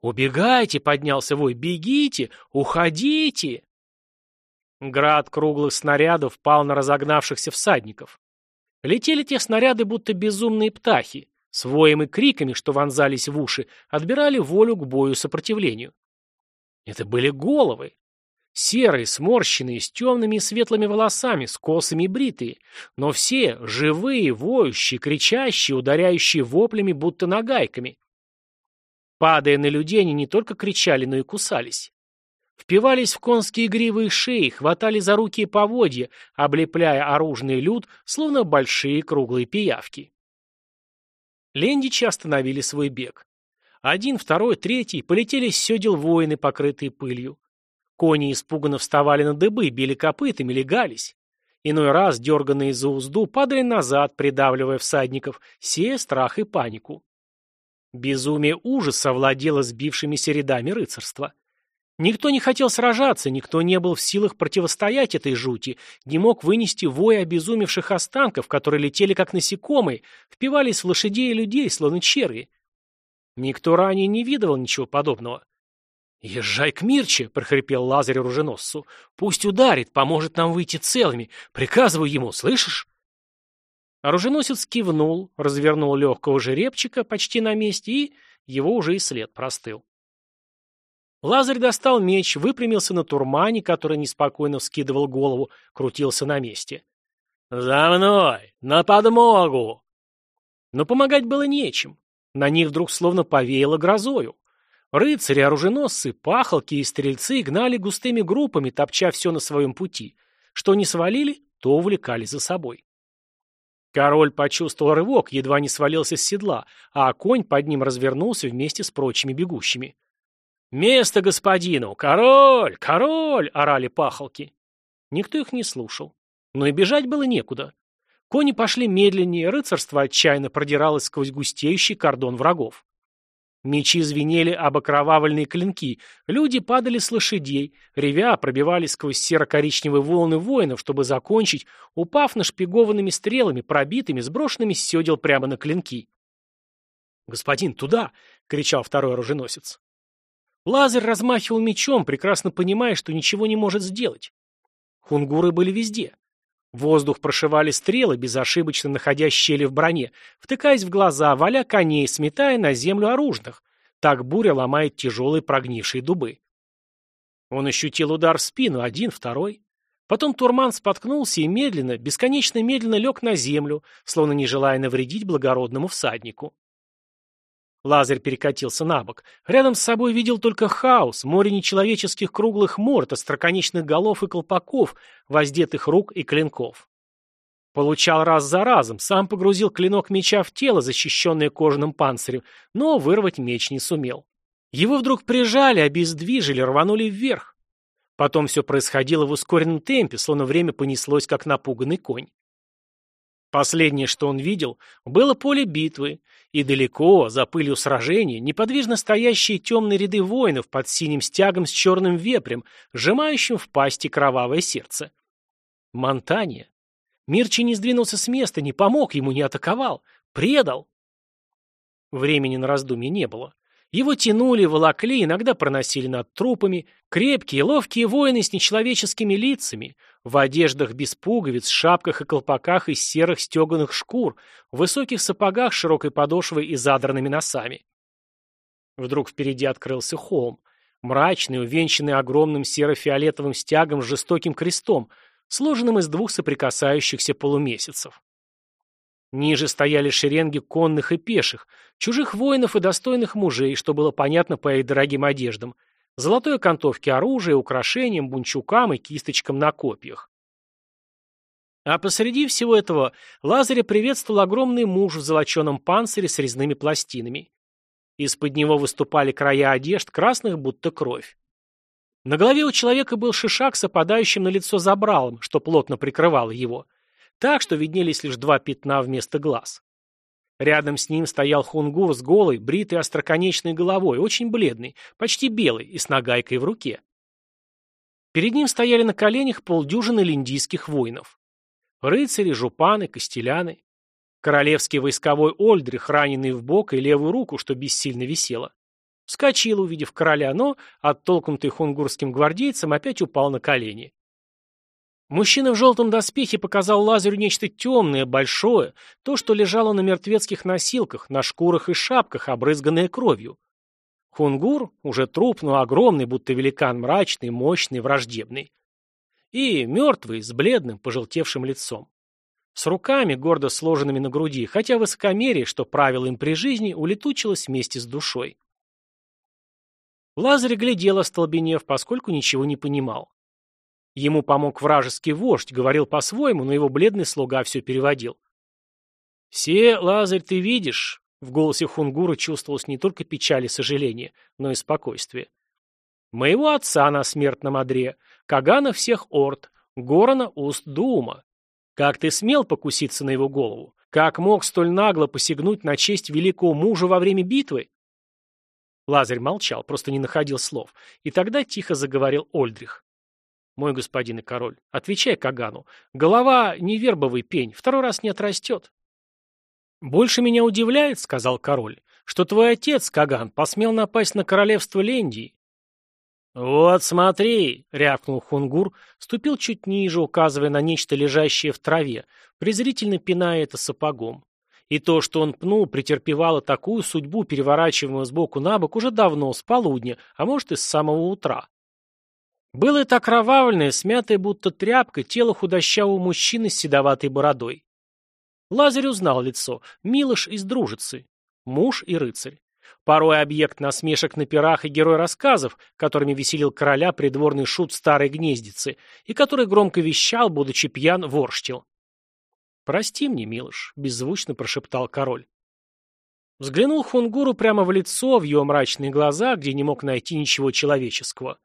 «Убегайте!» — поднялся вой. «Бегите! Уходите!» Град круглых снарядов пал на разогнавшихся всадников. Летели те снаряды, будто безумные птахи, с воем и криками, что вонзались в уши, отбирали волю к бою сопротивлению. Это были головы. Серые, сморщенные, с темными и светлыми волосами, с косами бритые, но все живые, воющие, кричащие, ударяющие воплями, будто нагайками. Падая на людей, они не только кричали, но и кусались. Впивались в конские гривы и шеи, хватали за руки и поводья, облепляя оружный люд, словно большие круглые пиявки. Лендичи остановили свой бег. Один, второй, третий полетели с седел воины, покрытые пылью. Кони испуганно вставали на дыбы, били копытами, легались. Иной раз, дерганные за узду, падали назад, придавливая всадников, сея страх и панику. Безумие ужаса овладело сбившимися рядами рыцарства. Никто не хотел сражаться, никто не был в силах противостоять этой жути, не мог вынести вой обезумевших останков, которые летели как насекомые, впивались в лошадей и людей, словно черви. Никто ранее не видывал ничего подобного. «Езжай к Мирче!» — прохрипел Лазарь оруженосцу. «Пусть ударит, поможет нам выйти целыми. Приказываю ему, слышишь?» Оруженосец кивнул, развернул легкого жеребчика почти на месте, и его уже и след простыл. Лазарь достал меч, выпрямился на турмане, который неспокойно вскидывал голову, крутился на месте. «За мной! На подмогу!» Но помогать было нечем. На них вдруг словно повеяло грозою. Рыцари, оруженосцы, пахалки и стрельцы гнали густыми группами, топча все на своем пути. Что не свалили, то увлекали за собой. Король почувствовал рывок, едва не свалился с седла, а конь под ним развернулся вместе с прочими бегущими. «Место господину! Король! Король!» — орали пахалки. Никто их не слушал. Но и бежать было некуда. Кони пошли медленнее, рыцарство отчаянно продиралось сквозь густеющий кордон врагов. Мечи звенели об окровавленные клинки, люди падали с лошадей, ревя пробивались сквозь серо-коричневые волны воинов, чтобы закончить, упав нашпигованными стрелами, пробитыми, сброшенными с седел прямо на клинки. «Господин, туда!» — кричал второй оруженосец. Лазарь размахивал мечом, прекрасно понимая, что ничего не может сделать. Хунгуры были везде. Воздух прошивали стрелы, безошибочно находя щели в броне, втыкаясь в глаза, валя коней, сметая на землю оружных. Так буря ломает тяжелые прогнившие дубы. Он ощутил удар в спину, один, второй. Потом Турман споткнулся и медленно, бесконечно медленно лег на землю, словно не желая навредить благородному всаднику. Лазарь перекатился на бок. Рядом с собой видел только хаос, море нечеловеческих круглых морд, остроконечных голов и колпаков, воздетых рук и клинков. Получал раз за разом, сам погрузил клинок меча в тело, защищенное кожаным панцирем, но вырвать меч не сумел. Его вдруг прижали, обездвижили, рванули вверх. Потом все происходило в ускоренном темпе, словно время понеслось, как напуганный конь. Последнее, что он видел, было поле битвы, и далеко, за пылью сражения, неподвижно стоящие темные ряды воинов под синим стягом с черным вепрем, сжимающим в пасти кровавое сердце. Монтания. Мирчи не сдвинулся с места, не помог ему, не атаковал. Предал. Времени на раздумье не было. Его тянули, волокли, иногда проносили над трупами. Крепкие, ловкие воины с нечеловеческими лицами, в одеждах без пуговиц, шапках и колпаках из серых стеганых шкур, в высоких сапогах широкой подошвой и задранными носами. Вдруг впереди открылся холм, мрачный, увенчанный огромным серо-фиолетовым стягом с жестоким крестом, сложенным из двух соприкасающихся полумесяцев. Ниже стояли шеренги конных и пеших, чужих воинов и достойных мужей, что было понятно по их дорогим одеждам, золотой окантовке оружия, украшениям, бунчукам и кисточкам на копьях. А посреди всего этого Лазаря приветствовал огромный муж в золоченом панцире с резными пластинами. Из-под него выступали края одежд, красных будто кровь. На голове у человека был шишак с опадающим на лицо забралом, что плотно прикрывало его, так что виднелись лишь два пятна вместо глаз. Рядом с ним стоял хунгур с голой, бритой остроконечной головой, очень бледный, почти белый и с нагайкой в руке. Перед ним стояли на коленях полдюжины линдийских воинов. Рыцари, жупаны, костеляны. Королевский войсковой Ольдрих, раненый в бок и левую руку, что бессильно висело. Вскочил, увидев короля, но, оттолкнутый хунгурским гвардейцем, опять упал на колени. Мужчина в желтом доспехе показал Лазарю нечто темное, большое, то, что лежало на мертвецких носилках, на шкурах и шапках, обрызганное кровью. Хунгур, уже труп, но огромный, будто великан, мрачный, мощный, враждебный. И мертвый, с бледным, пожелтевшим лицом. С руками, гордо сложенными на груди, хотя высокомерие, что правило им при жизни, улетучилось вместе с душой. Лазарь глядел, остолбенев, поскольку ничего не понимал. Ему помог вражеский вождь, говорил по-своему, но его бледный слуга все переводил. «Все, Лазарь, ты видишь?» В голосе Хунгура чувствовалось не только печаль и сожаление, но и спокойствие. «Моего отца на смертном одре, Кагана всех орд, Горона уст Дума. Как ты смел покуситься на его голову? Как мог столь нагло посягнуть на честь великого мужа во время битвы? Лазарь молчал, просто не находил слов. И тогда тихо заговорил Ольдрих. «Мой господин и король, отвечай Кагану. Голова не вербовый пень, второй раз не отрастет». «Больше меня удивляет, — сказал король, — что твой отец, Каган, посмел напасть на королевство Лендии». «Вот смотри!» — рявкнул Хунгур, ступил чуть ниже, указывая на нечто лежащее в траве, презрительно пиная это сапогом. И то, что он пнул, претерпевало такую судьбу, переворачиваемую сбоку на бок, уже давно, с полудня, а может и с самого утра. Было это окровавленное, смятое будто тряпка, тело худощавого мужчины с седоватой бородой. Лазарь узнал лицо. Милош из Дружицы. Муж и рыцарь. Порой объект насмешек на пирах и герой рассказов, которыми веселил короля придворный шут старой гнездицы, и который громко вещал, будучи пьян, ворштил. «Прости мне, Милош», — беззвучно прошептал король. Взглянул Хунгуру прямо в лицо, в его мрачные глаза, где не мог найти ничего человеческого.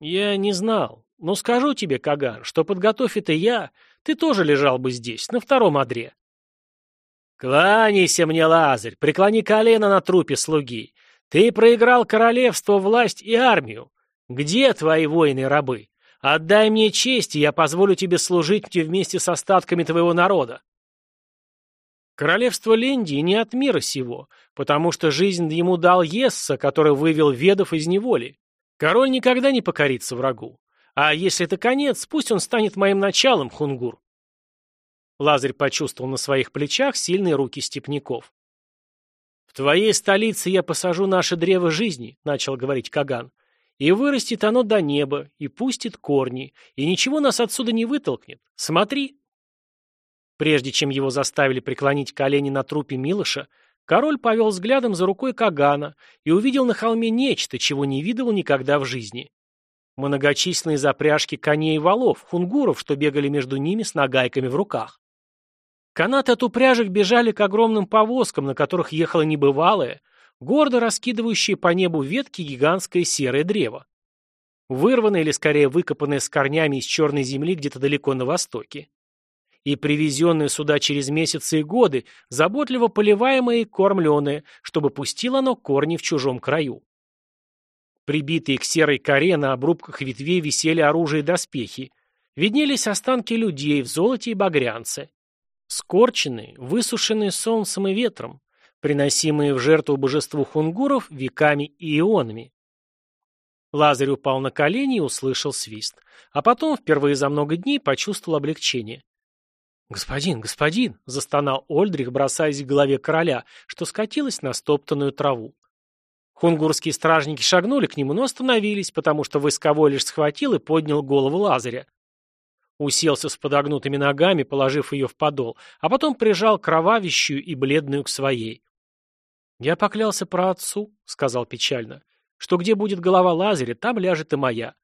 «Я не знал, но скажу тебе, Каган, что подготовь это я, ты тоже лежал бы здесь, на втором одре». «Кланяйся мне, Лазарь, преклони колено на трупе слуги. Ты проиграл королевство, власть и армию. Где твои воины-рабы? Отдай мне честь, и я позволю тебе служить мне вместе с остатками твоего народа. Королевство Лендии не от мира сего, потому что жизнь ему дал Есса, который вывел ведов из неволи. Король никогда не покорится врагу. А если это конец, пусть он станет моим началом, Хунгур. Лазарь почувствовал на своих плечах сильные руки степняков. «В твоей столице я посажу наше древо жизни», — начал говорить Каган. И вырастет оно до неба, и пустит корни, и ничего нас отсюда не вытолкнет. Смотри!» Прежде чем его заставили преклонить колени на трупе Милоша, король повел взглядом за рукой Кагана и увидел на холме нечто, чего не видывал никогда в жизни. Многочисленные запряжки коней и валов, хунгуров, что бегали между ними с нагайками в руках. Канаты от упряжек бежали к огромным повозкам, на которых ехало небывалое, гордо раскидывающее по небу ветки гигантское серое древо. Вырванное или скорее выкопанное с корнями из черной земли где-то далеко на востоке. И привезенное сюда через месяцы и годы, заботливо поливаемое и кормленное, чтобы пустило оно корни в чужом краю. Прибитые к серой коре на обрубках ветвей висели оружие и доспехи. Виднелись останки людей в золоте и багрянце. Скорченные, высушенные солнцем и ветром, приносимые в жертву божеству хунгуров веками и ионами. Лазарь упал на колени и услышал свист. А потом, впервые за много дней, почувствовал облегчение. «Господин, господин!» — застонал Ольдрих, бросаясь к голове короля, что скатилась на стоптанную траву. Хунгурские стражники шагнули к нему, но остановились, потому что войсковой лишь схватил и поднял голову Лазаря. Уселся с подогнутыми ногами, положив ее в подол, а потом прижал кровавищую и бледную к своей. «Я поклялся про отцу», — сказал печально, — «что где будет голова Лазаря, там ляжет и моя».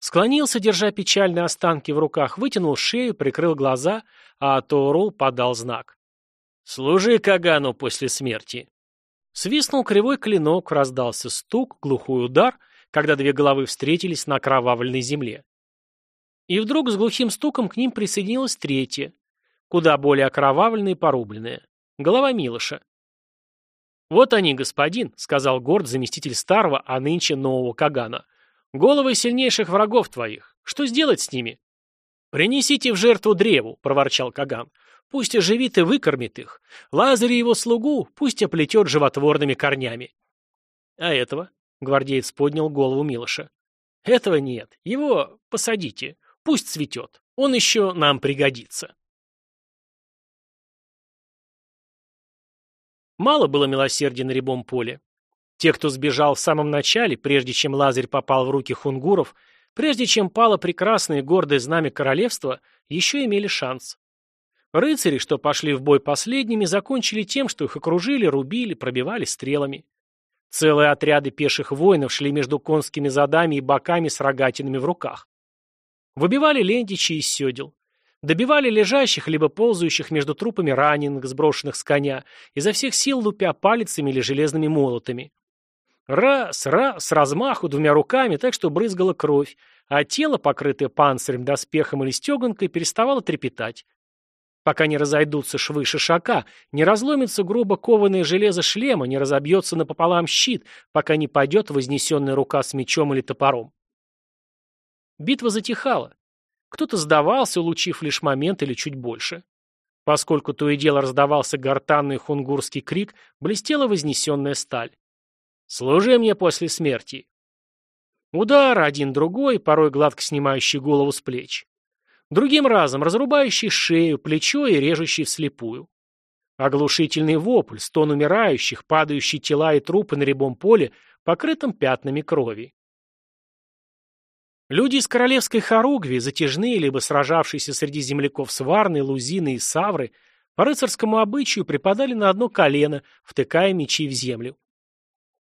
Склонился, держа печальные останки в руках, вытянул шею, прикрыл глаза, а Торул подал знак. «Служи Кагану после смерти». Свистнул кривой клинок, раздался стук, глухой удар, когда две головы встретились на кровавленной земле. И вдруг с глухим стуком к ним присоединилась третья, куда более окровавленная и порубленная. Голова Милоша. «Вот они, господин», — сказал Горд, заместитель старого, а нынче нового Кагана. «Головы сильнейших врагов твоих. Что сделать с ними?» «Принесите в жертву древу», — проворчал Каган. «Пусть оживит и выкормит их. Лазарь и его слугу пусть оплетет животворными корнями». «А этого?» — гвардеец поднял голову Милоша. «Этого нет. Его посадите. Пусть цветет. Он еще нам пригодится». Мало было милосердия на рябом поле. Те, кто сбежал в самом начале, прежде чем Лазарь попал в руки хунгуров, прежде чем пало прекрасное и гордое знамя королевства, еще имели шанс. Рыцари, что пошли в бой последними, закончили тем, что их окружили, рубили, пробивали стрелами. Целые отряды пеших воинов шли между конскими задами и боками с рогатинами в руках. Выбивали лентичи из седел. Добивали лежащих, либо ползающих между трупами раненых, сброшенных с коня, изо всех сил лупя палицами или железными молотами. Раз, раз, с размаху, двумя руками, так что брызгала кровь, а тело, покрытое панцирем, доспехом или стеганкой, переставало трепетать. Пока не разойдутся швы шишака, не разломится грубо кованое железо шлема, не разобьется напополам щит, пока не пойдет вознесенная рука с мечом или топором. Битва затихала. Кто-то сдавался, улучив лишь момент или чуть больше. Поскольку то и дело раздавался гортанный хунгурский крик, блестела вознесенная сталь. «Служи мне после смерти!» Удар, один другой, порой гладко снимающий голову с плеч. Другим разом разрубающий шею, плечо и режущий вслепую. Оглушительный вопль, стон умирающих, падающие тела и трупы на рябом поле, покрытым пятнами крови. Люди из королевской хоругви, затяжные, либо сражавшиеся среди земляков Сварны, Лузины и Савры, по рыцарскому обычаю припадали на одно колено, втыкая мечи в землю.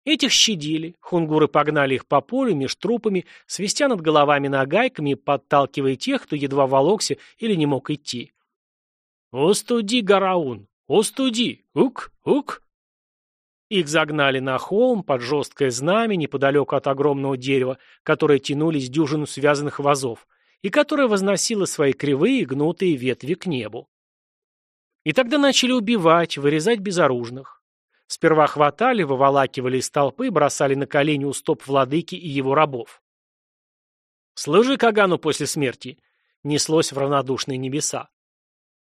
Этих щадили, хунгуры погнали их по полю меж трупами, свистя над головами нагайками подталкивая тех, кто едва волокся или не мог идти. «Остуди, Гараун! Остуди! Ук! Ук!» Их загнали на холм под жесткое знамя неподалеку от огромного дерева, которое тянулись дюжину связанных вазов, и которое возносило свои кривые гнутые ветви к небу. И тогда начали убивать, вырезать безоружных. Сперва хватали, выволакивали из толпы, бросали на колени у стоп владыки и его рабов. «Служи Кагану после смерти!» неслось в равнодушные небеса.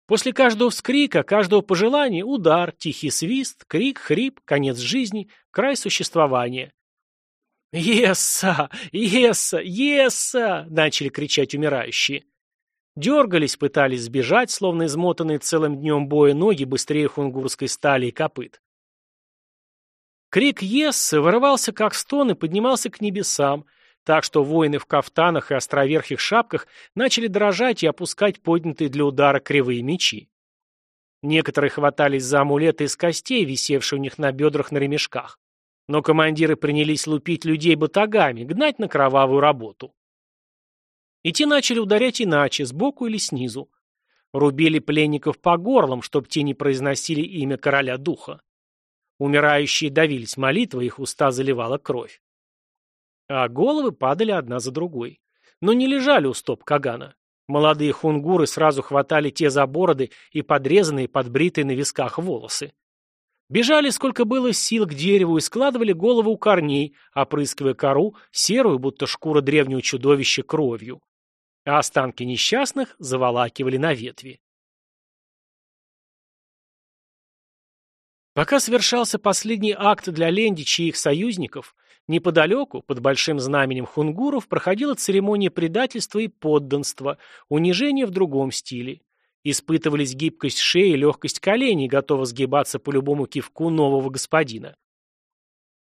После каждого вскрика, каждого пожелания – удар, тихий свист, крик, хрип, конец жизни, край существования. «Есса! Есса! Есса!» – начали кричать умирающие. Дергались, пытались сбежать, словно измотанные целым днем боя ноги быстрее хунгурской стали и копыт. Крик Ессы вырывался как стон и поднимался к небесам, так что воины в кафтанах и островерхих шапках начали дрожать и опускать поднятые для удара кривые мечи. Некоторые хватались за амулеты из костей, висевшие у них на бедрах на ремешках. Но командиры принялись лупить людей батагами, гнать на кровавую работу. И те начали ударять иначе, сбоку или снизу. Рубили пленников по горлам, чтобы те не произносили имя короля духа. Умирающие давились молитвой, их уста заливала кровь. А головы падали одна за другой. Но не лежали у стоп Кагана. Молодые хунгуры сразу хватали те за бороды и подрезанные, подбритые на висках волосы. Бежали, сколько было сил к дереву, и складывали голову у корней, опрыскивая кору, серую, будто шкура древнего чудовища, кровью. А останки несчастных заволакивали на ветви. Пока совершался последний акт для Лендича и их союзников, неподалеку, под большим знаменем хунгуров, проходила церемония предательства и подданства, унижения в другом стиле. Испытывались гибкость шеи и легкость коленей, готова сгибаться по любому кивку нового господина.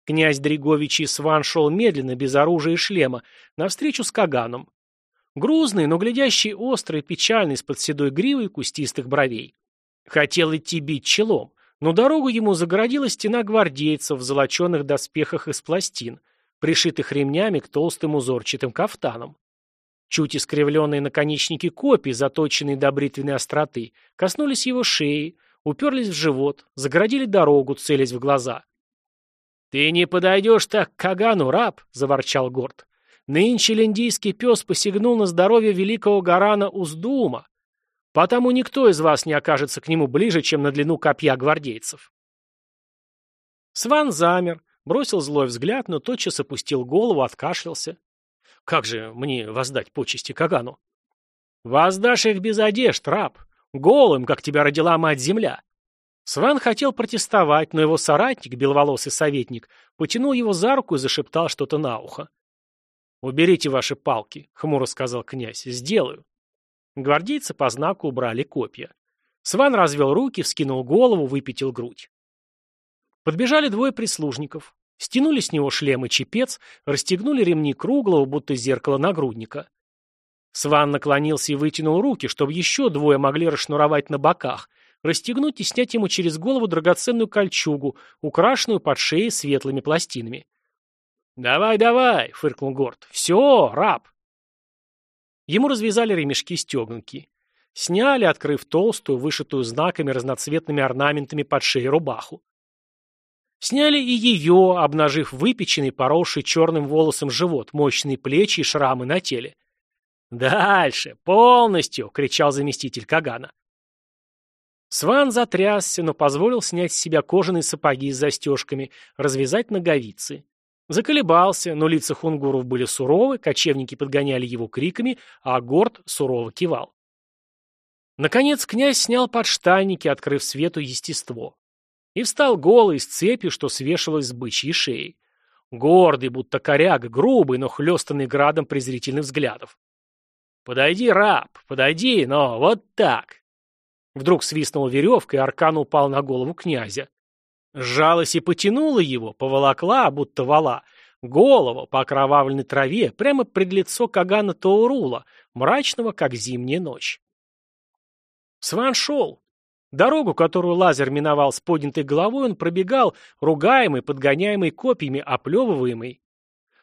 Князь Дригович и Сван шел медленно, без оружия и шлема, навстречу с Каганом. Грузный, но глядящий острый, печальный, с под седой гривой кустистых бровей. Хотел идти бить челом, но дорогу ему загородила стена гвардейцев в золоченых доспехах из пластин, пришитых ремнями к толстым узорчатым кафтанам. Чуть искривленные наконечники копий, заточенные до бритвенной остроты, коснулись его шеи, уперлись в живот, загородили дорогу, целясь в глаза. «Ты не подойдешь так к Кагану, раб!» — заворчал Горд. «Нынче линдийский пес посягнул на здоровье великого Гарана Уздума. Потому никто из вас не окажется к нему ближе, чем на длину копья гвардейцев. Сван замер, бросил злой взгляд, но тотчас опустил голову, откашлялся. Как же мне воздать почести Кагану? Воздашь их без одежд, раб, голым, как тебя родила мать-земля. Сван хотел протестовать, но его соратник, беловолосый советник, потянул его за руку и зашептал что-то на ухо. «Уберите ваши палки», — хмуро сказал князь, — «сделаю». Гвардейцы по знаку убрали копья. Сван развел руки, вскинул голову, выпятил грудь. Подбежали двое прислужников. Стянули с него шлем и чепец, расстегнули ремни круглого, будто зеркало нагрудника. Сван наклонился и вытянул руки, чтобы еще двое могли расшнуровать на боках, расстегнуть и снять ему через голову драгоценную кольчугу, украшенную под шеей светлыми пластинами. «Давай, давай!» — фыркнул Горд. «Все, раб!» Ему развязали ремешки-стеганки. Сняли, открыв толстую, вышитую знаками разноцветными орнаментами под шеей рубаху. Сняли и ее, обнажив выпеченный, поросший черным волосом живот, мощные плечи и шрамы на теле. «Дальше! Полностью!» — кричал заместитель Кагана. Сван затрясся, но позволил снять с себя кожаные сапоги с застежками, развязать ноговицы. Заколебался, но лица хунгуров были суровы, кочевники подгоняли его криками, а Горд сурово кивал. Наконец князь снял подштанники, открыв свету естество. И встал голый, с цепью, что свешивалось с бычьей шеи. Гордый, будто коряга, грубый, но хлестанный градом презрительных взглядов. «Подойди, раб, подойди, но вот так!» Вдруг свистнула веревка, и аркан упал на голову князя. Сжалась и потянула его, поволокла, будто вала, голову по окровавленной траве прямо пред лицо Кагана Таурула, мрачного, как зимняя ночь. Сван шел. Дорогу, которую лазер миновал с поднятой головой, он пробегал, ругаемый, подгоняемый копьями, оплевываемый.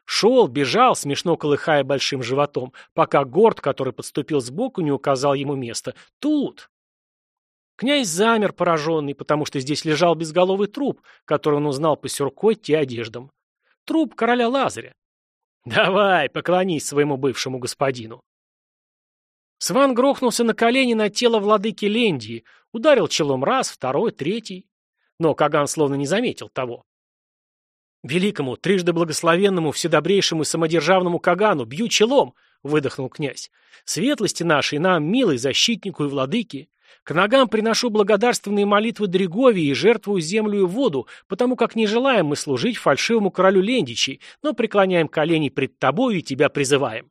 Шел, бежал, смешно колыхая большим животом, пока Горд, который подступил сбоку, не указал ему место. Тут! Князь замер, пораженный, потому что здесь лежал безголовый труп, который он узнал по сюркотте и одеждам. Труп короля Лазаря. «Давай, поклонись своему бывшему господину». Сван грохнулся на колени на тело владыки Лендии, ударил челом раз, второй, третий. Но Каган словно не заметил того. «Великому, трижды благословенному, вседобрейшему и самодержавному Кагану бью челом!» — выдохнул князь. «Светлости нашей, нам, милой защитнику и владыке, к ногам приношу благодарственные молитвы Дреговии и жертвую землю и воду, потому как не желаем мы служить фальшивому королю Лендичей, но преклоняем колени пред тобою и тебя призываем.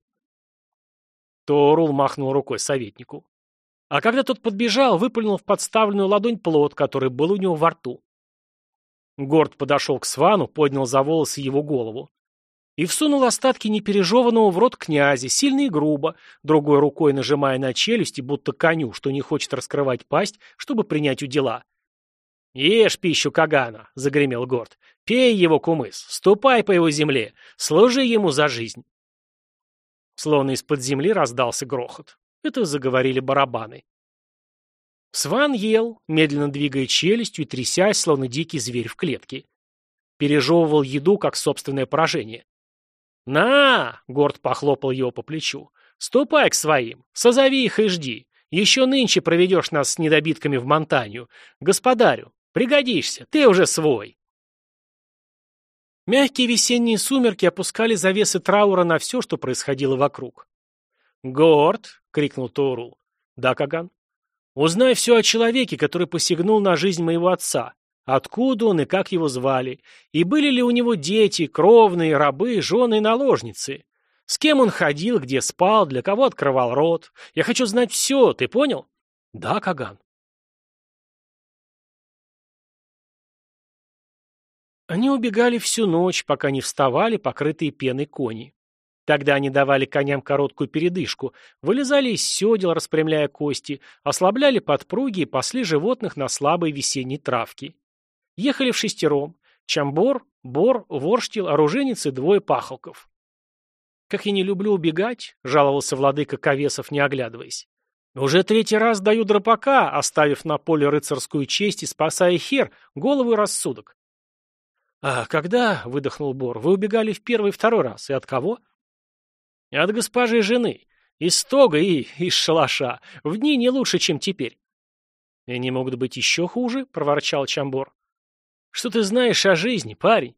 Торул махнул рукой советнику. А когда тот подбежал, выплюнул в подставленную ладонь плод, который был у него во рту. Горд подошел к Свану, поднял за волосы его голову. И всунул остатки непережеванного в рот князя, сильно и грубо, другой рукой нажимая на челюсти, будто коню, что не хочет раскрывать пасть, чтобы принять у дела. «Ешь пищу Кагана», — загремел Горд. «Пей его кумыс, ступай по его земле, служи ему за жизнь». Словно из-под земли раздался грохот. Это заговорили барабаны. Сван ел, медленно двигая челюстью и трясясь, словно дикий зверь в клетке. Пережевывал еду, как собственное поражение. «На!» — Горд похлопал его по плечу. «Ступай к своим, созови их и жди. Еще нынче проведешь нас с недобитками в Монтанию. Господарю, пригодишься, ты уже свой!» Мягкие весенние сумерки опускали завесы траура на все, что происходило вокруг. «Горд!» — крикнул Тоурул. «Да, Каган?» «Узнай все о человеке, который посягнул на жизнь моего отца. Откуда он и как его звали? И были ли у него дети, кровные, рабы, жены и наложницы? С кем он ходил, где спал, для кого открывал рот? Я хочу знать все, ты понял? Да, Каган. Они убегали всю ночь, пока не вставали покрытые пеной кони. Тогда они давали коням короткую передышку, вылезали из седел, распрямляя кости, ослабляли подпруги и пасли животных на слабой весенней травке. Ехали в шестером. Чамбор, Бор, Ворштил, оруженец и двое пахалков. «Как я не люблю убегать», — жаловался владыка Ковесов, не оглядываясь. «Уже третий раз даю дропака, оставив на поле рыцарскую честь и спасая хер, голову и рассудок». «А когда?» — выдохнул Бор. «Вы убегали в первый и второй раз. И от кого?» «От госпожи жены. Из стога и из шалаша. В дни не лучше, чем теперь». «И они могут быть еще хуже?» — проворчал Чамбор. Что ты знаешь о жизни, парень?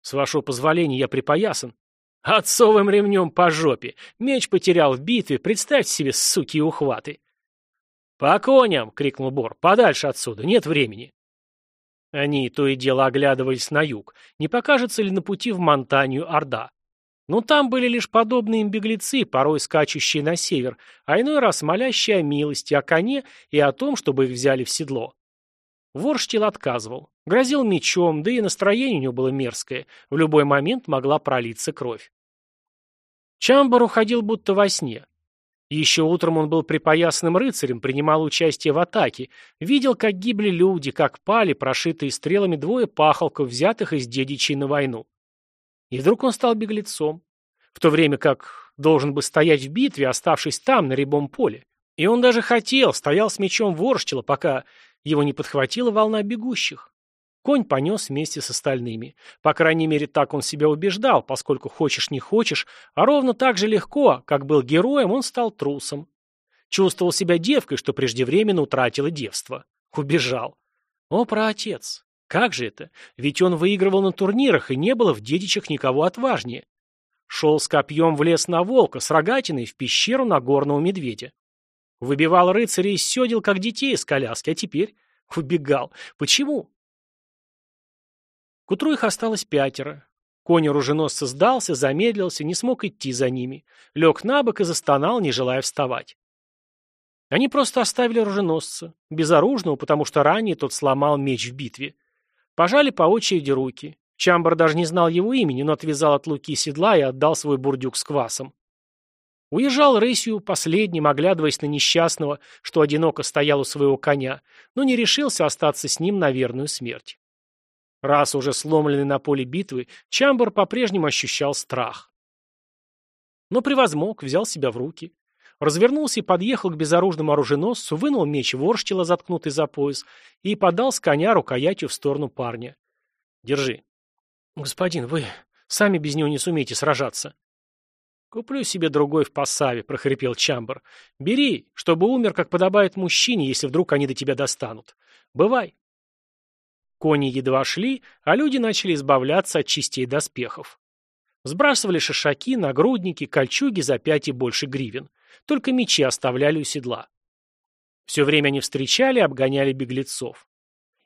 С вашего позволения я припоясан. Отцовым ремнем по жопе. Меч потерял в битве, представьте себе, суки ухваты. «По коням!» — крикнул Бор. «Подальше отсюда, нет времени!» Они то и дело оглядывались на юг, не покажется ли на пути в Монтанию Орда. Но там были лишь подобные им беглецы, порой скачущие на север, а иной раз молящие о милости, о коне и о том, чтобы их взяли в седло. Ворштил отказывал. Грозил мечом, да и настроение у него было мерзкое. В любой момент могла пролиться кровь. Чамбар уходил будто во сне. Еще утром он был припоясанным рыцарем, принимал участие в атаке, видел, как гибли люди, как пали, прошитые стрелами двое пахалков, взятых из дедичей на войну. И вдруг он стал беглецом, в то время как должен бы стоять в битве, оставшись там, на рябом поле. И он даже хотел, стоял с мечом ворштила, пока его не подхватила волна бегущих. Конь понес вместе с остальными. По крайней мере, так он себя убеждал, поскольку хочешь не хочешь, а ровно так же легко, как был героем, он стал трусом. Чувствовал себя девкой, что преждевременно утратила девство. Убежал. О, праотец! Как же это? Ведь он выигрывал на турнирах, и не было в дедичах никого отважнее. Шел с копьем в лес на волка, с рогатиной в пещеру на горного медведя. Выбивал рыцарей из седел, как детей из коляски, а теперь убегал. Почему? К утру их осталось пятеро. Конь оруженосца сдался, замедлился, не смог идти за ними. Лег на бок и застонал, не желая вставать. Они просто оставили оруженосца, безоружного, потому что ранее тот сломал меч в битве. Пожали по очереди руки. Чамбар даже не знал его имени, но отвязал от луки седла и отдал свой бурдюк с квасом. Уезжал рысью, последним, оглядываясь на несчастного, что одиноко стоял у своего коня, но не решился остаться с ним на верную смерть. Раз уже сломленный на поле битвы, Чамбар по-прежнему ощущал страх. Но превозмог, взял себя в руки. Развернулся и подъехал к безоружному оруженосцу, вынул меч ворштила, заткнутый за пояс, и подал с коня рукоятью в сторону парня. «Держи». «Господин, вы сами без него не сумеете сражаться». «Куплю себе другой в посаве», — прохрипел Чамбар. «Бери, чтобы умер, как подобает мужчине, если вдруг они до тебя достанут. Бывай». Кони едва шли, а люди начали избавляться от частей доспехов. Сбрасывали шишаки, нагрудники, кольчуги за пять и больше гривен. Только мечи оставляли у седла. Все время они встречали обгоняли беглецов.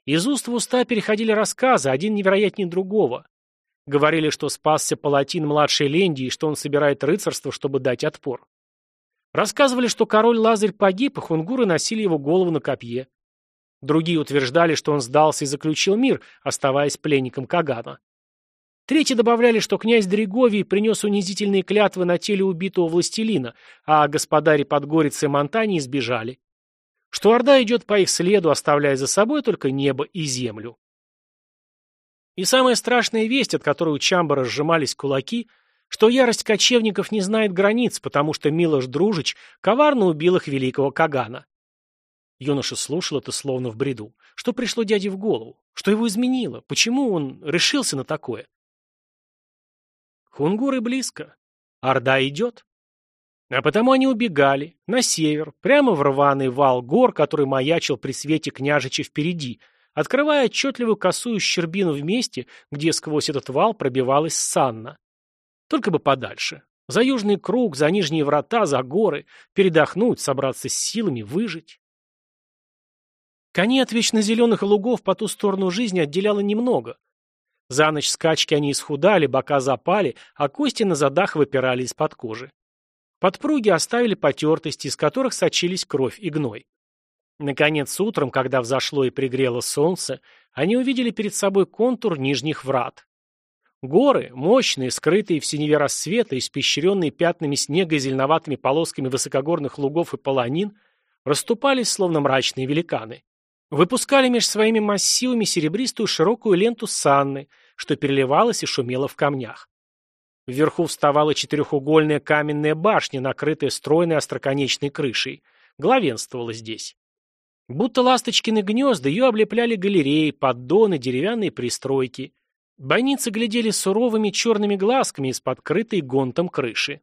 Из уст в уста переходили рассказы, один невероятнее другого. Говорили, что спасся палатин младшей Ленди и что он собирает рыцарство, чтобы дать отпор. Рассказывали, что король Лазарь погиб, и хунгуры носили его голову на копье. Другие утверждали, что он сдался и заключил мир, оставаясь пленником Кагана. Третьи добавляли, что князь Дриговий принес унизительные клятвы на теле убитого властелина, а господари Подгорицы и Монтани избежали. Что Орда идет по их следу, оставляя за собой только небо и землю. И самая страшная весть, от которой у Чамбара сжимались кулаки, что ярость кочевников не знает границ, потому что Милош Дружич коварно убил их великого Кагана. Юноша слушал это словно в бреду. Что пришло дяде в голову? Что его изменило? Почему он решился на такое? Хунгуры близко. Орда идет. А потому они убегали, на север, прямо в рваный вал гор, который маячил при свете княжича впереди, открывая отчетливую косую щербину в месте, где сквозь этот вал пробивалась Санна. Только бы подальше. За южный круг, за нижние врата, за горы. Передохнуть, собраться с силами, выжить. Коней от вечно зеленых лугов по ту сторону жизни отделяло немного. За ночь скачки они исхудали, бока запали, а кости на задах выпирали из-под кожи. Подпруги оставили потертости, из которых сочились кровь и гной. Наконец, утром, когда взошло и пригрело солнце, они увидели перед собой контур нижних врат. Горы, мощные, скрытые в синеве рассвета, испещренные пятнами снега и зеленоватыми полосками высокогорных лугов и полонин, расступались, словно мрачные великаны. Выпускали меж своими массивами серебристую широкую ленту санны, что переливалось и шумело в камнях. Вверху вставала четырехугольная каменная башня, накрытая стройной остроконечной крышей. Главенствовала здесь. Будто ласточкины гнезда ее облепляли галереи, поддоны, деревянные пристройки. Бойницы глядели суровыми черными глазками из-под крытой гонтом крыши.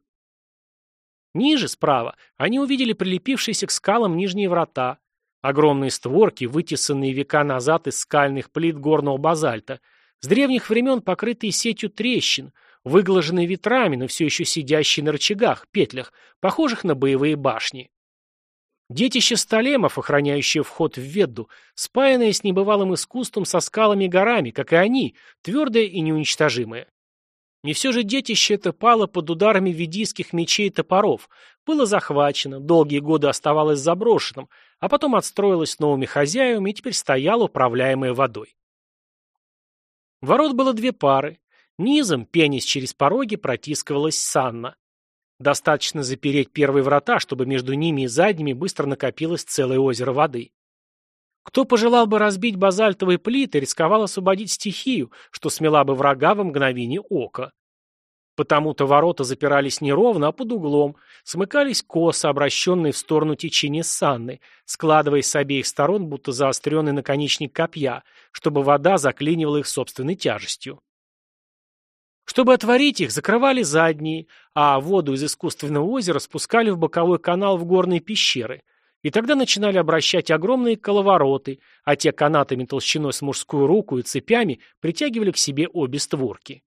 Ниже, справа, они увидели прилепившиеся к скалам нижние врата, огромные створки, вытесанные века назад из скальных плит горного базальта, с древних времен покрытые сетью трещин, выглаженные ветрами, но все еще сидящие на рычагах, петлях, похожих на боевые башни. Детище столемов, охраняющее вход в Ведду, спаянное с небывалым искусством со скалами и горами, как и они, твердое и неуничтожимое. И все же детище это пало под ударами ведийских мечей и топоров, было захвачено, долгие годы оставалось заброшенным, а потом отстроилось новыми хозяевами и теперь стояло, управляемое водой. Ворот было две пары. Низом, пенясь через пороги, протискивалась Санна. Достаточно запереть первые врата, чтобы между ними и задними быстро накопилось целое озеро воды. Кто пожелал бы разбить базальтовые плиты, рисковал освободить стихию, что смела бы врага во мгновение ока. Потому-то ворота запирались не ровно, а под углом, смыкались косо, обращенные в сторону течения Санны, складываясь с обеих сторон, будто заостренный наконечник копья, чтобы вода заклинивала их собственной тяжестью. Чтобы отворить их, закрывали задние, а воду из искусственного озера спускали в боковой канал в горные пещеры. И тогда начинали обращать огромные коловороты, а те канатами толщиной с мужскую руку и цепями притягивали к себе обе створки.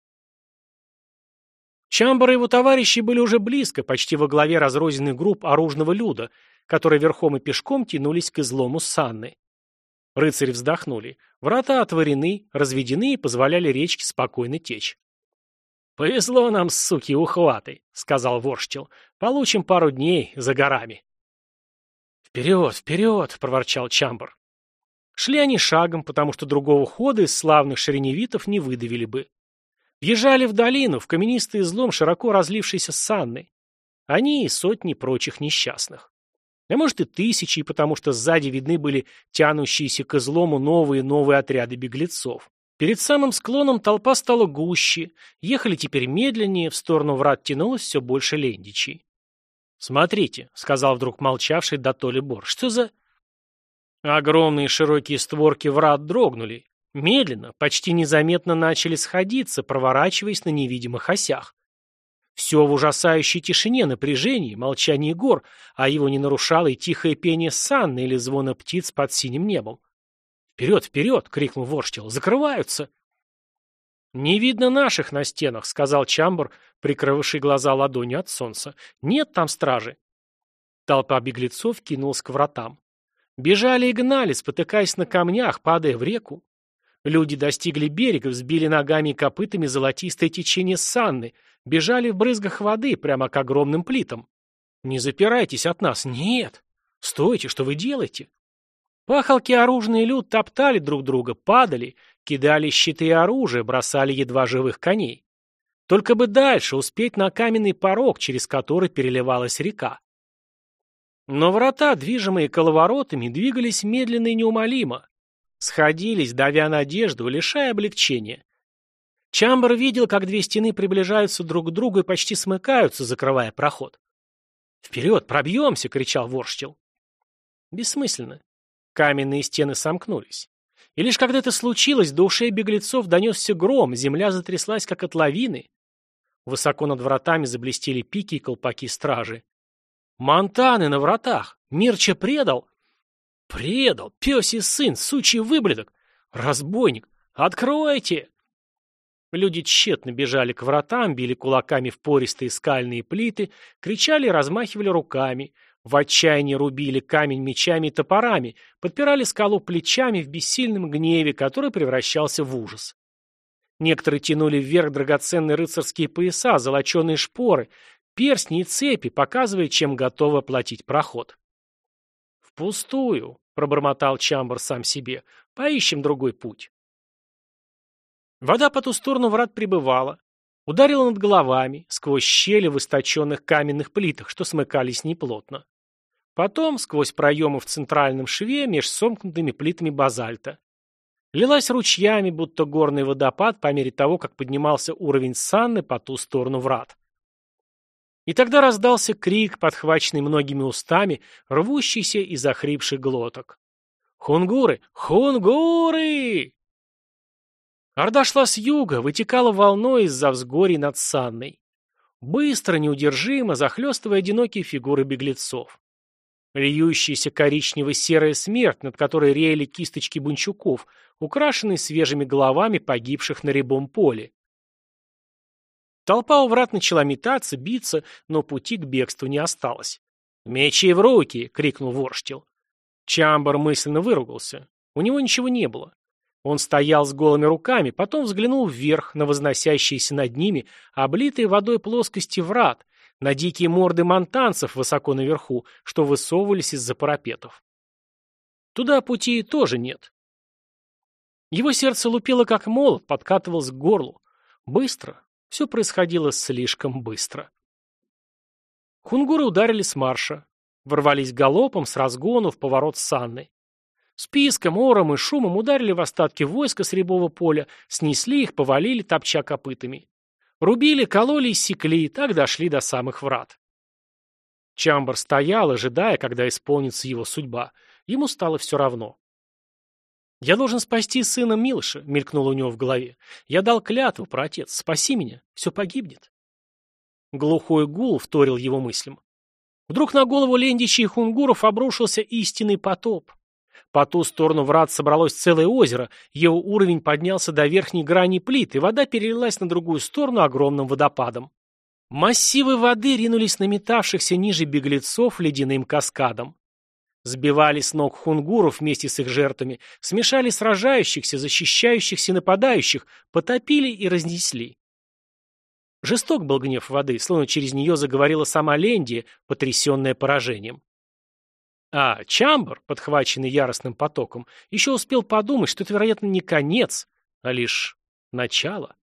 Чамбар и его товарищи были уже близко, почти во главе разрозненных групп оружного люда, которые верхом и пешком тянулись к излому Санны. Рыцари вздохнули. Врата отворены, разведены и позволяли речке спокойно течь. «Повезло нам, суки, ухваты», — сказал Ворштил. «Получим пару дней за горами». «Вперед, вперед!» — проворчал Чамбар. Шли они шагом, потому что другого хода из славных шереневитов не выдавили бы. Въезжали в долину, в каменистый излом широко разлившейся санны. Они и сотни прочих несчастных. А может и тысячи, потому что сзади видны были тянущиеся к излому новые и новые отряды беглецов. Перед самым склоном толпа стала гуще, ехали теперь медленнее, в сторону врат тянулось все больше лендичей. «Смотрите», — сказал вдруг молчавший Датоли Бор, — «что за...» Огромные широкие створки врат дрогнули. Медленно, почти незаметно начали сходиться, проворачиваясь на невидимых осях. Все в ужасающей тишине, напряжении, молчании гор, а его не нарушало и тихое пение санны или звона птиц под синим небом. «Вперед, вперед!» — крикнул Ворштил. «Закрываются!» «Не видно наших на стенах», — сказал Чамбар, прикрывавший глаза ладонью от солнца. «Нет там стражи». Толпа беглецов кинулась к вратам. Бежали и гнали, спотыкаясь на камнях, падая в реку. Люди достигли берега, взбили ногами и копытами золотистое течение Санны, бежали в брызгах воды прямо к огромным плитам. «Не запирайтесь от нас! Нет! Стойте, что вы делаете?» Пахалки оружный люд топтали друг друга, падали, кидали щиты и оружие, бросали едва живых коней. Только бы дальше успеть на каменный порог, через который переливалась река. Но врата, движимые коловоротами, двигались медленно и неумолимо. Сходились, давя надежду, лишая облегчения. Чамбер видел, как две стены приближаются друг к другу и почти смыкаются, закрывая проход. «Вперед, пробьемся!» — кричал Ворштил. Бессмысленно. Каменные стены сомкнулись. И лишь когда это случилось, до ушей беглецов донесся гром, земля затряслась, как от лавины. Высоко над вратами заблестели пики и колпаки стражи. Монтаны на вратах! Мирча предал! Предал! Пёсий сын, сучий выблядок! Разбойник! Откройте! Люди тщетно бежали к вратам, били кулаками в пористые скальные плиты, кричали и размахивали руками, в отчаянии рубили камень мечами и топорами, подпирали скалу плечами в бессильном гневе, который превращался в ужас. Некоторые тянули вверх драгоценные рыцарские пояса, золоченые шпоры, перстни и цепи, показывая, чем готовы оплатить проход. «Впустую», — пробормотал Чамбер сам себе, — «поищем другой путь». Вода по ту сторону врат прибывала, ударила над головами, сквозь щели в источенных каменных плитах, что смыкались неплотно. Потом, сквозь проемы в центральном шве, меж сомкнутыми плитами базальта. Лилась ручьями, будто горный водопад, по мере того, как поднимался уровень санны по ту сторону врат. И тогда раздался крик, подхваченный многими устами, рвущийся из охрипших глоток. «Хунгуры! Хунгуры!» Орда шла с юга, вытекала волной из-за взгорий над Санной. Быстро, неудержимо, захлестывая одинокие фигуры беглецов. Льющаяся коричнево-серая смерть, над которой реяли кисточки бунчуков, украшенные свежими головами погибших на рябом поле. Толпа у врат начала метаться, биться, но пути к бегству не осталось. «Мечи в руки!» — крикнул Ворштил. Чамбар мысленно выругался. У него ничего не было. Он стоял с голыми руками, потом взглянул вверх на возносящиеся над ними облитые водой плоскости врат, на дикие морды монтанцев высоко наверху, что высовывались из-за парапетов. Туда пути тоже нет. Его сердце лупило как молот, подкатывалось к горлу. Быстро, все происходило слишком быстро. Хунгуры ударили с марша. Ворвались галопом, с разгону, в поворот с Санной. С писком, ором и шумом ударили в остатки войска с рябого поля, снесли их, повалили, топча копытами. Рубили, кололи и секли, и так дошли до самых врат. Чамбар стоял, ожидая, когда исполнится его судьба. Ему стало все равно. «Я должен спасти сына Милыша», — мелькнуло у него в голове. «Я дал клятву, про отец. Спаси меня. Все погибнет». Глухой гул вторил его мыслям. Вдруг на голову Лендича и Хунгуров обрушился истинный потоп. По ту сторону врат собралось целое озеро, его уровень поднялся до верхней грани плит, и вода перелилась на другую сторону огромным водопадом. Массивы воды ринулись на метавшихся ниже беглецов ледяным каскадом. Сбивали с ног хунгуров вместе с их жертвами, смешали сражающихся, защищающихся и нападающих, потопили и разнесли. Жесток был гнев воды, словно через нее заговорила сама Лендия, потрясенная поражением. А Чамбер, подхваченный яростным потоком, еще успел подумать, что это, вероятно, не конец, а лишь начало.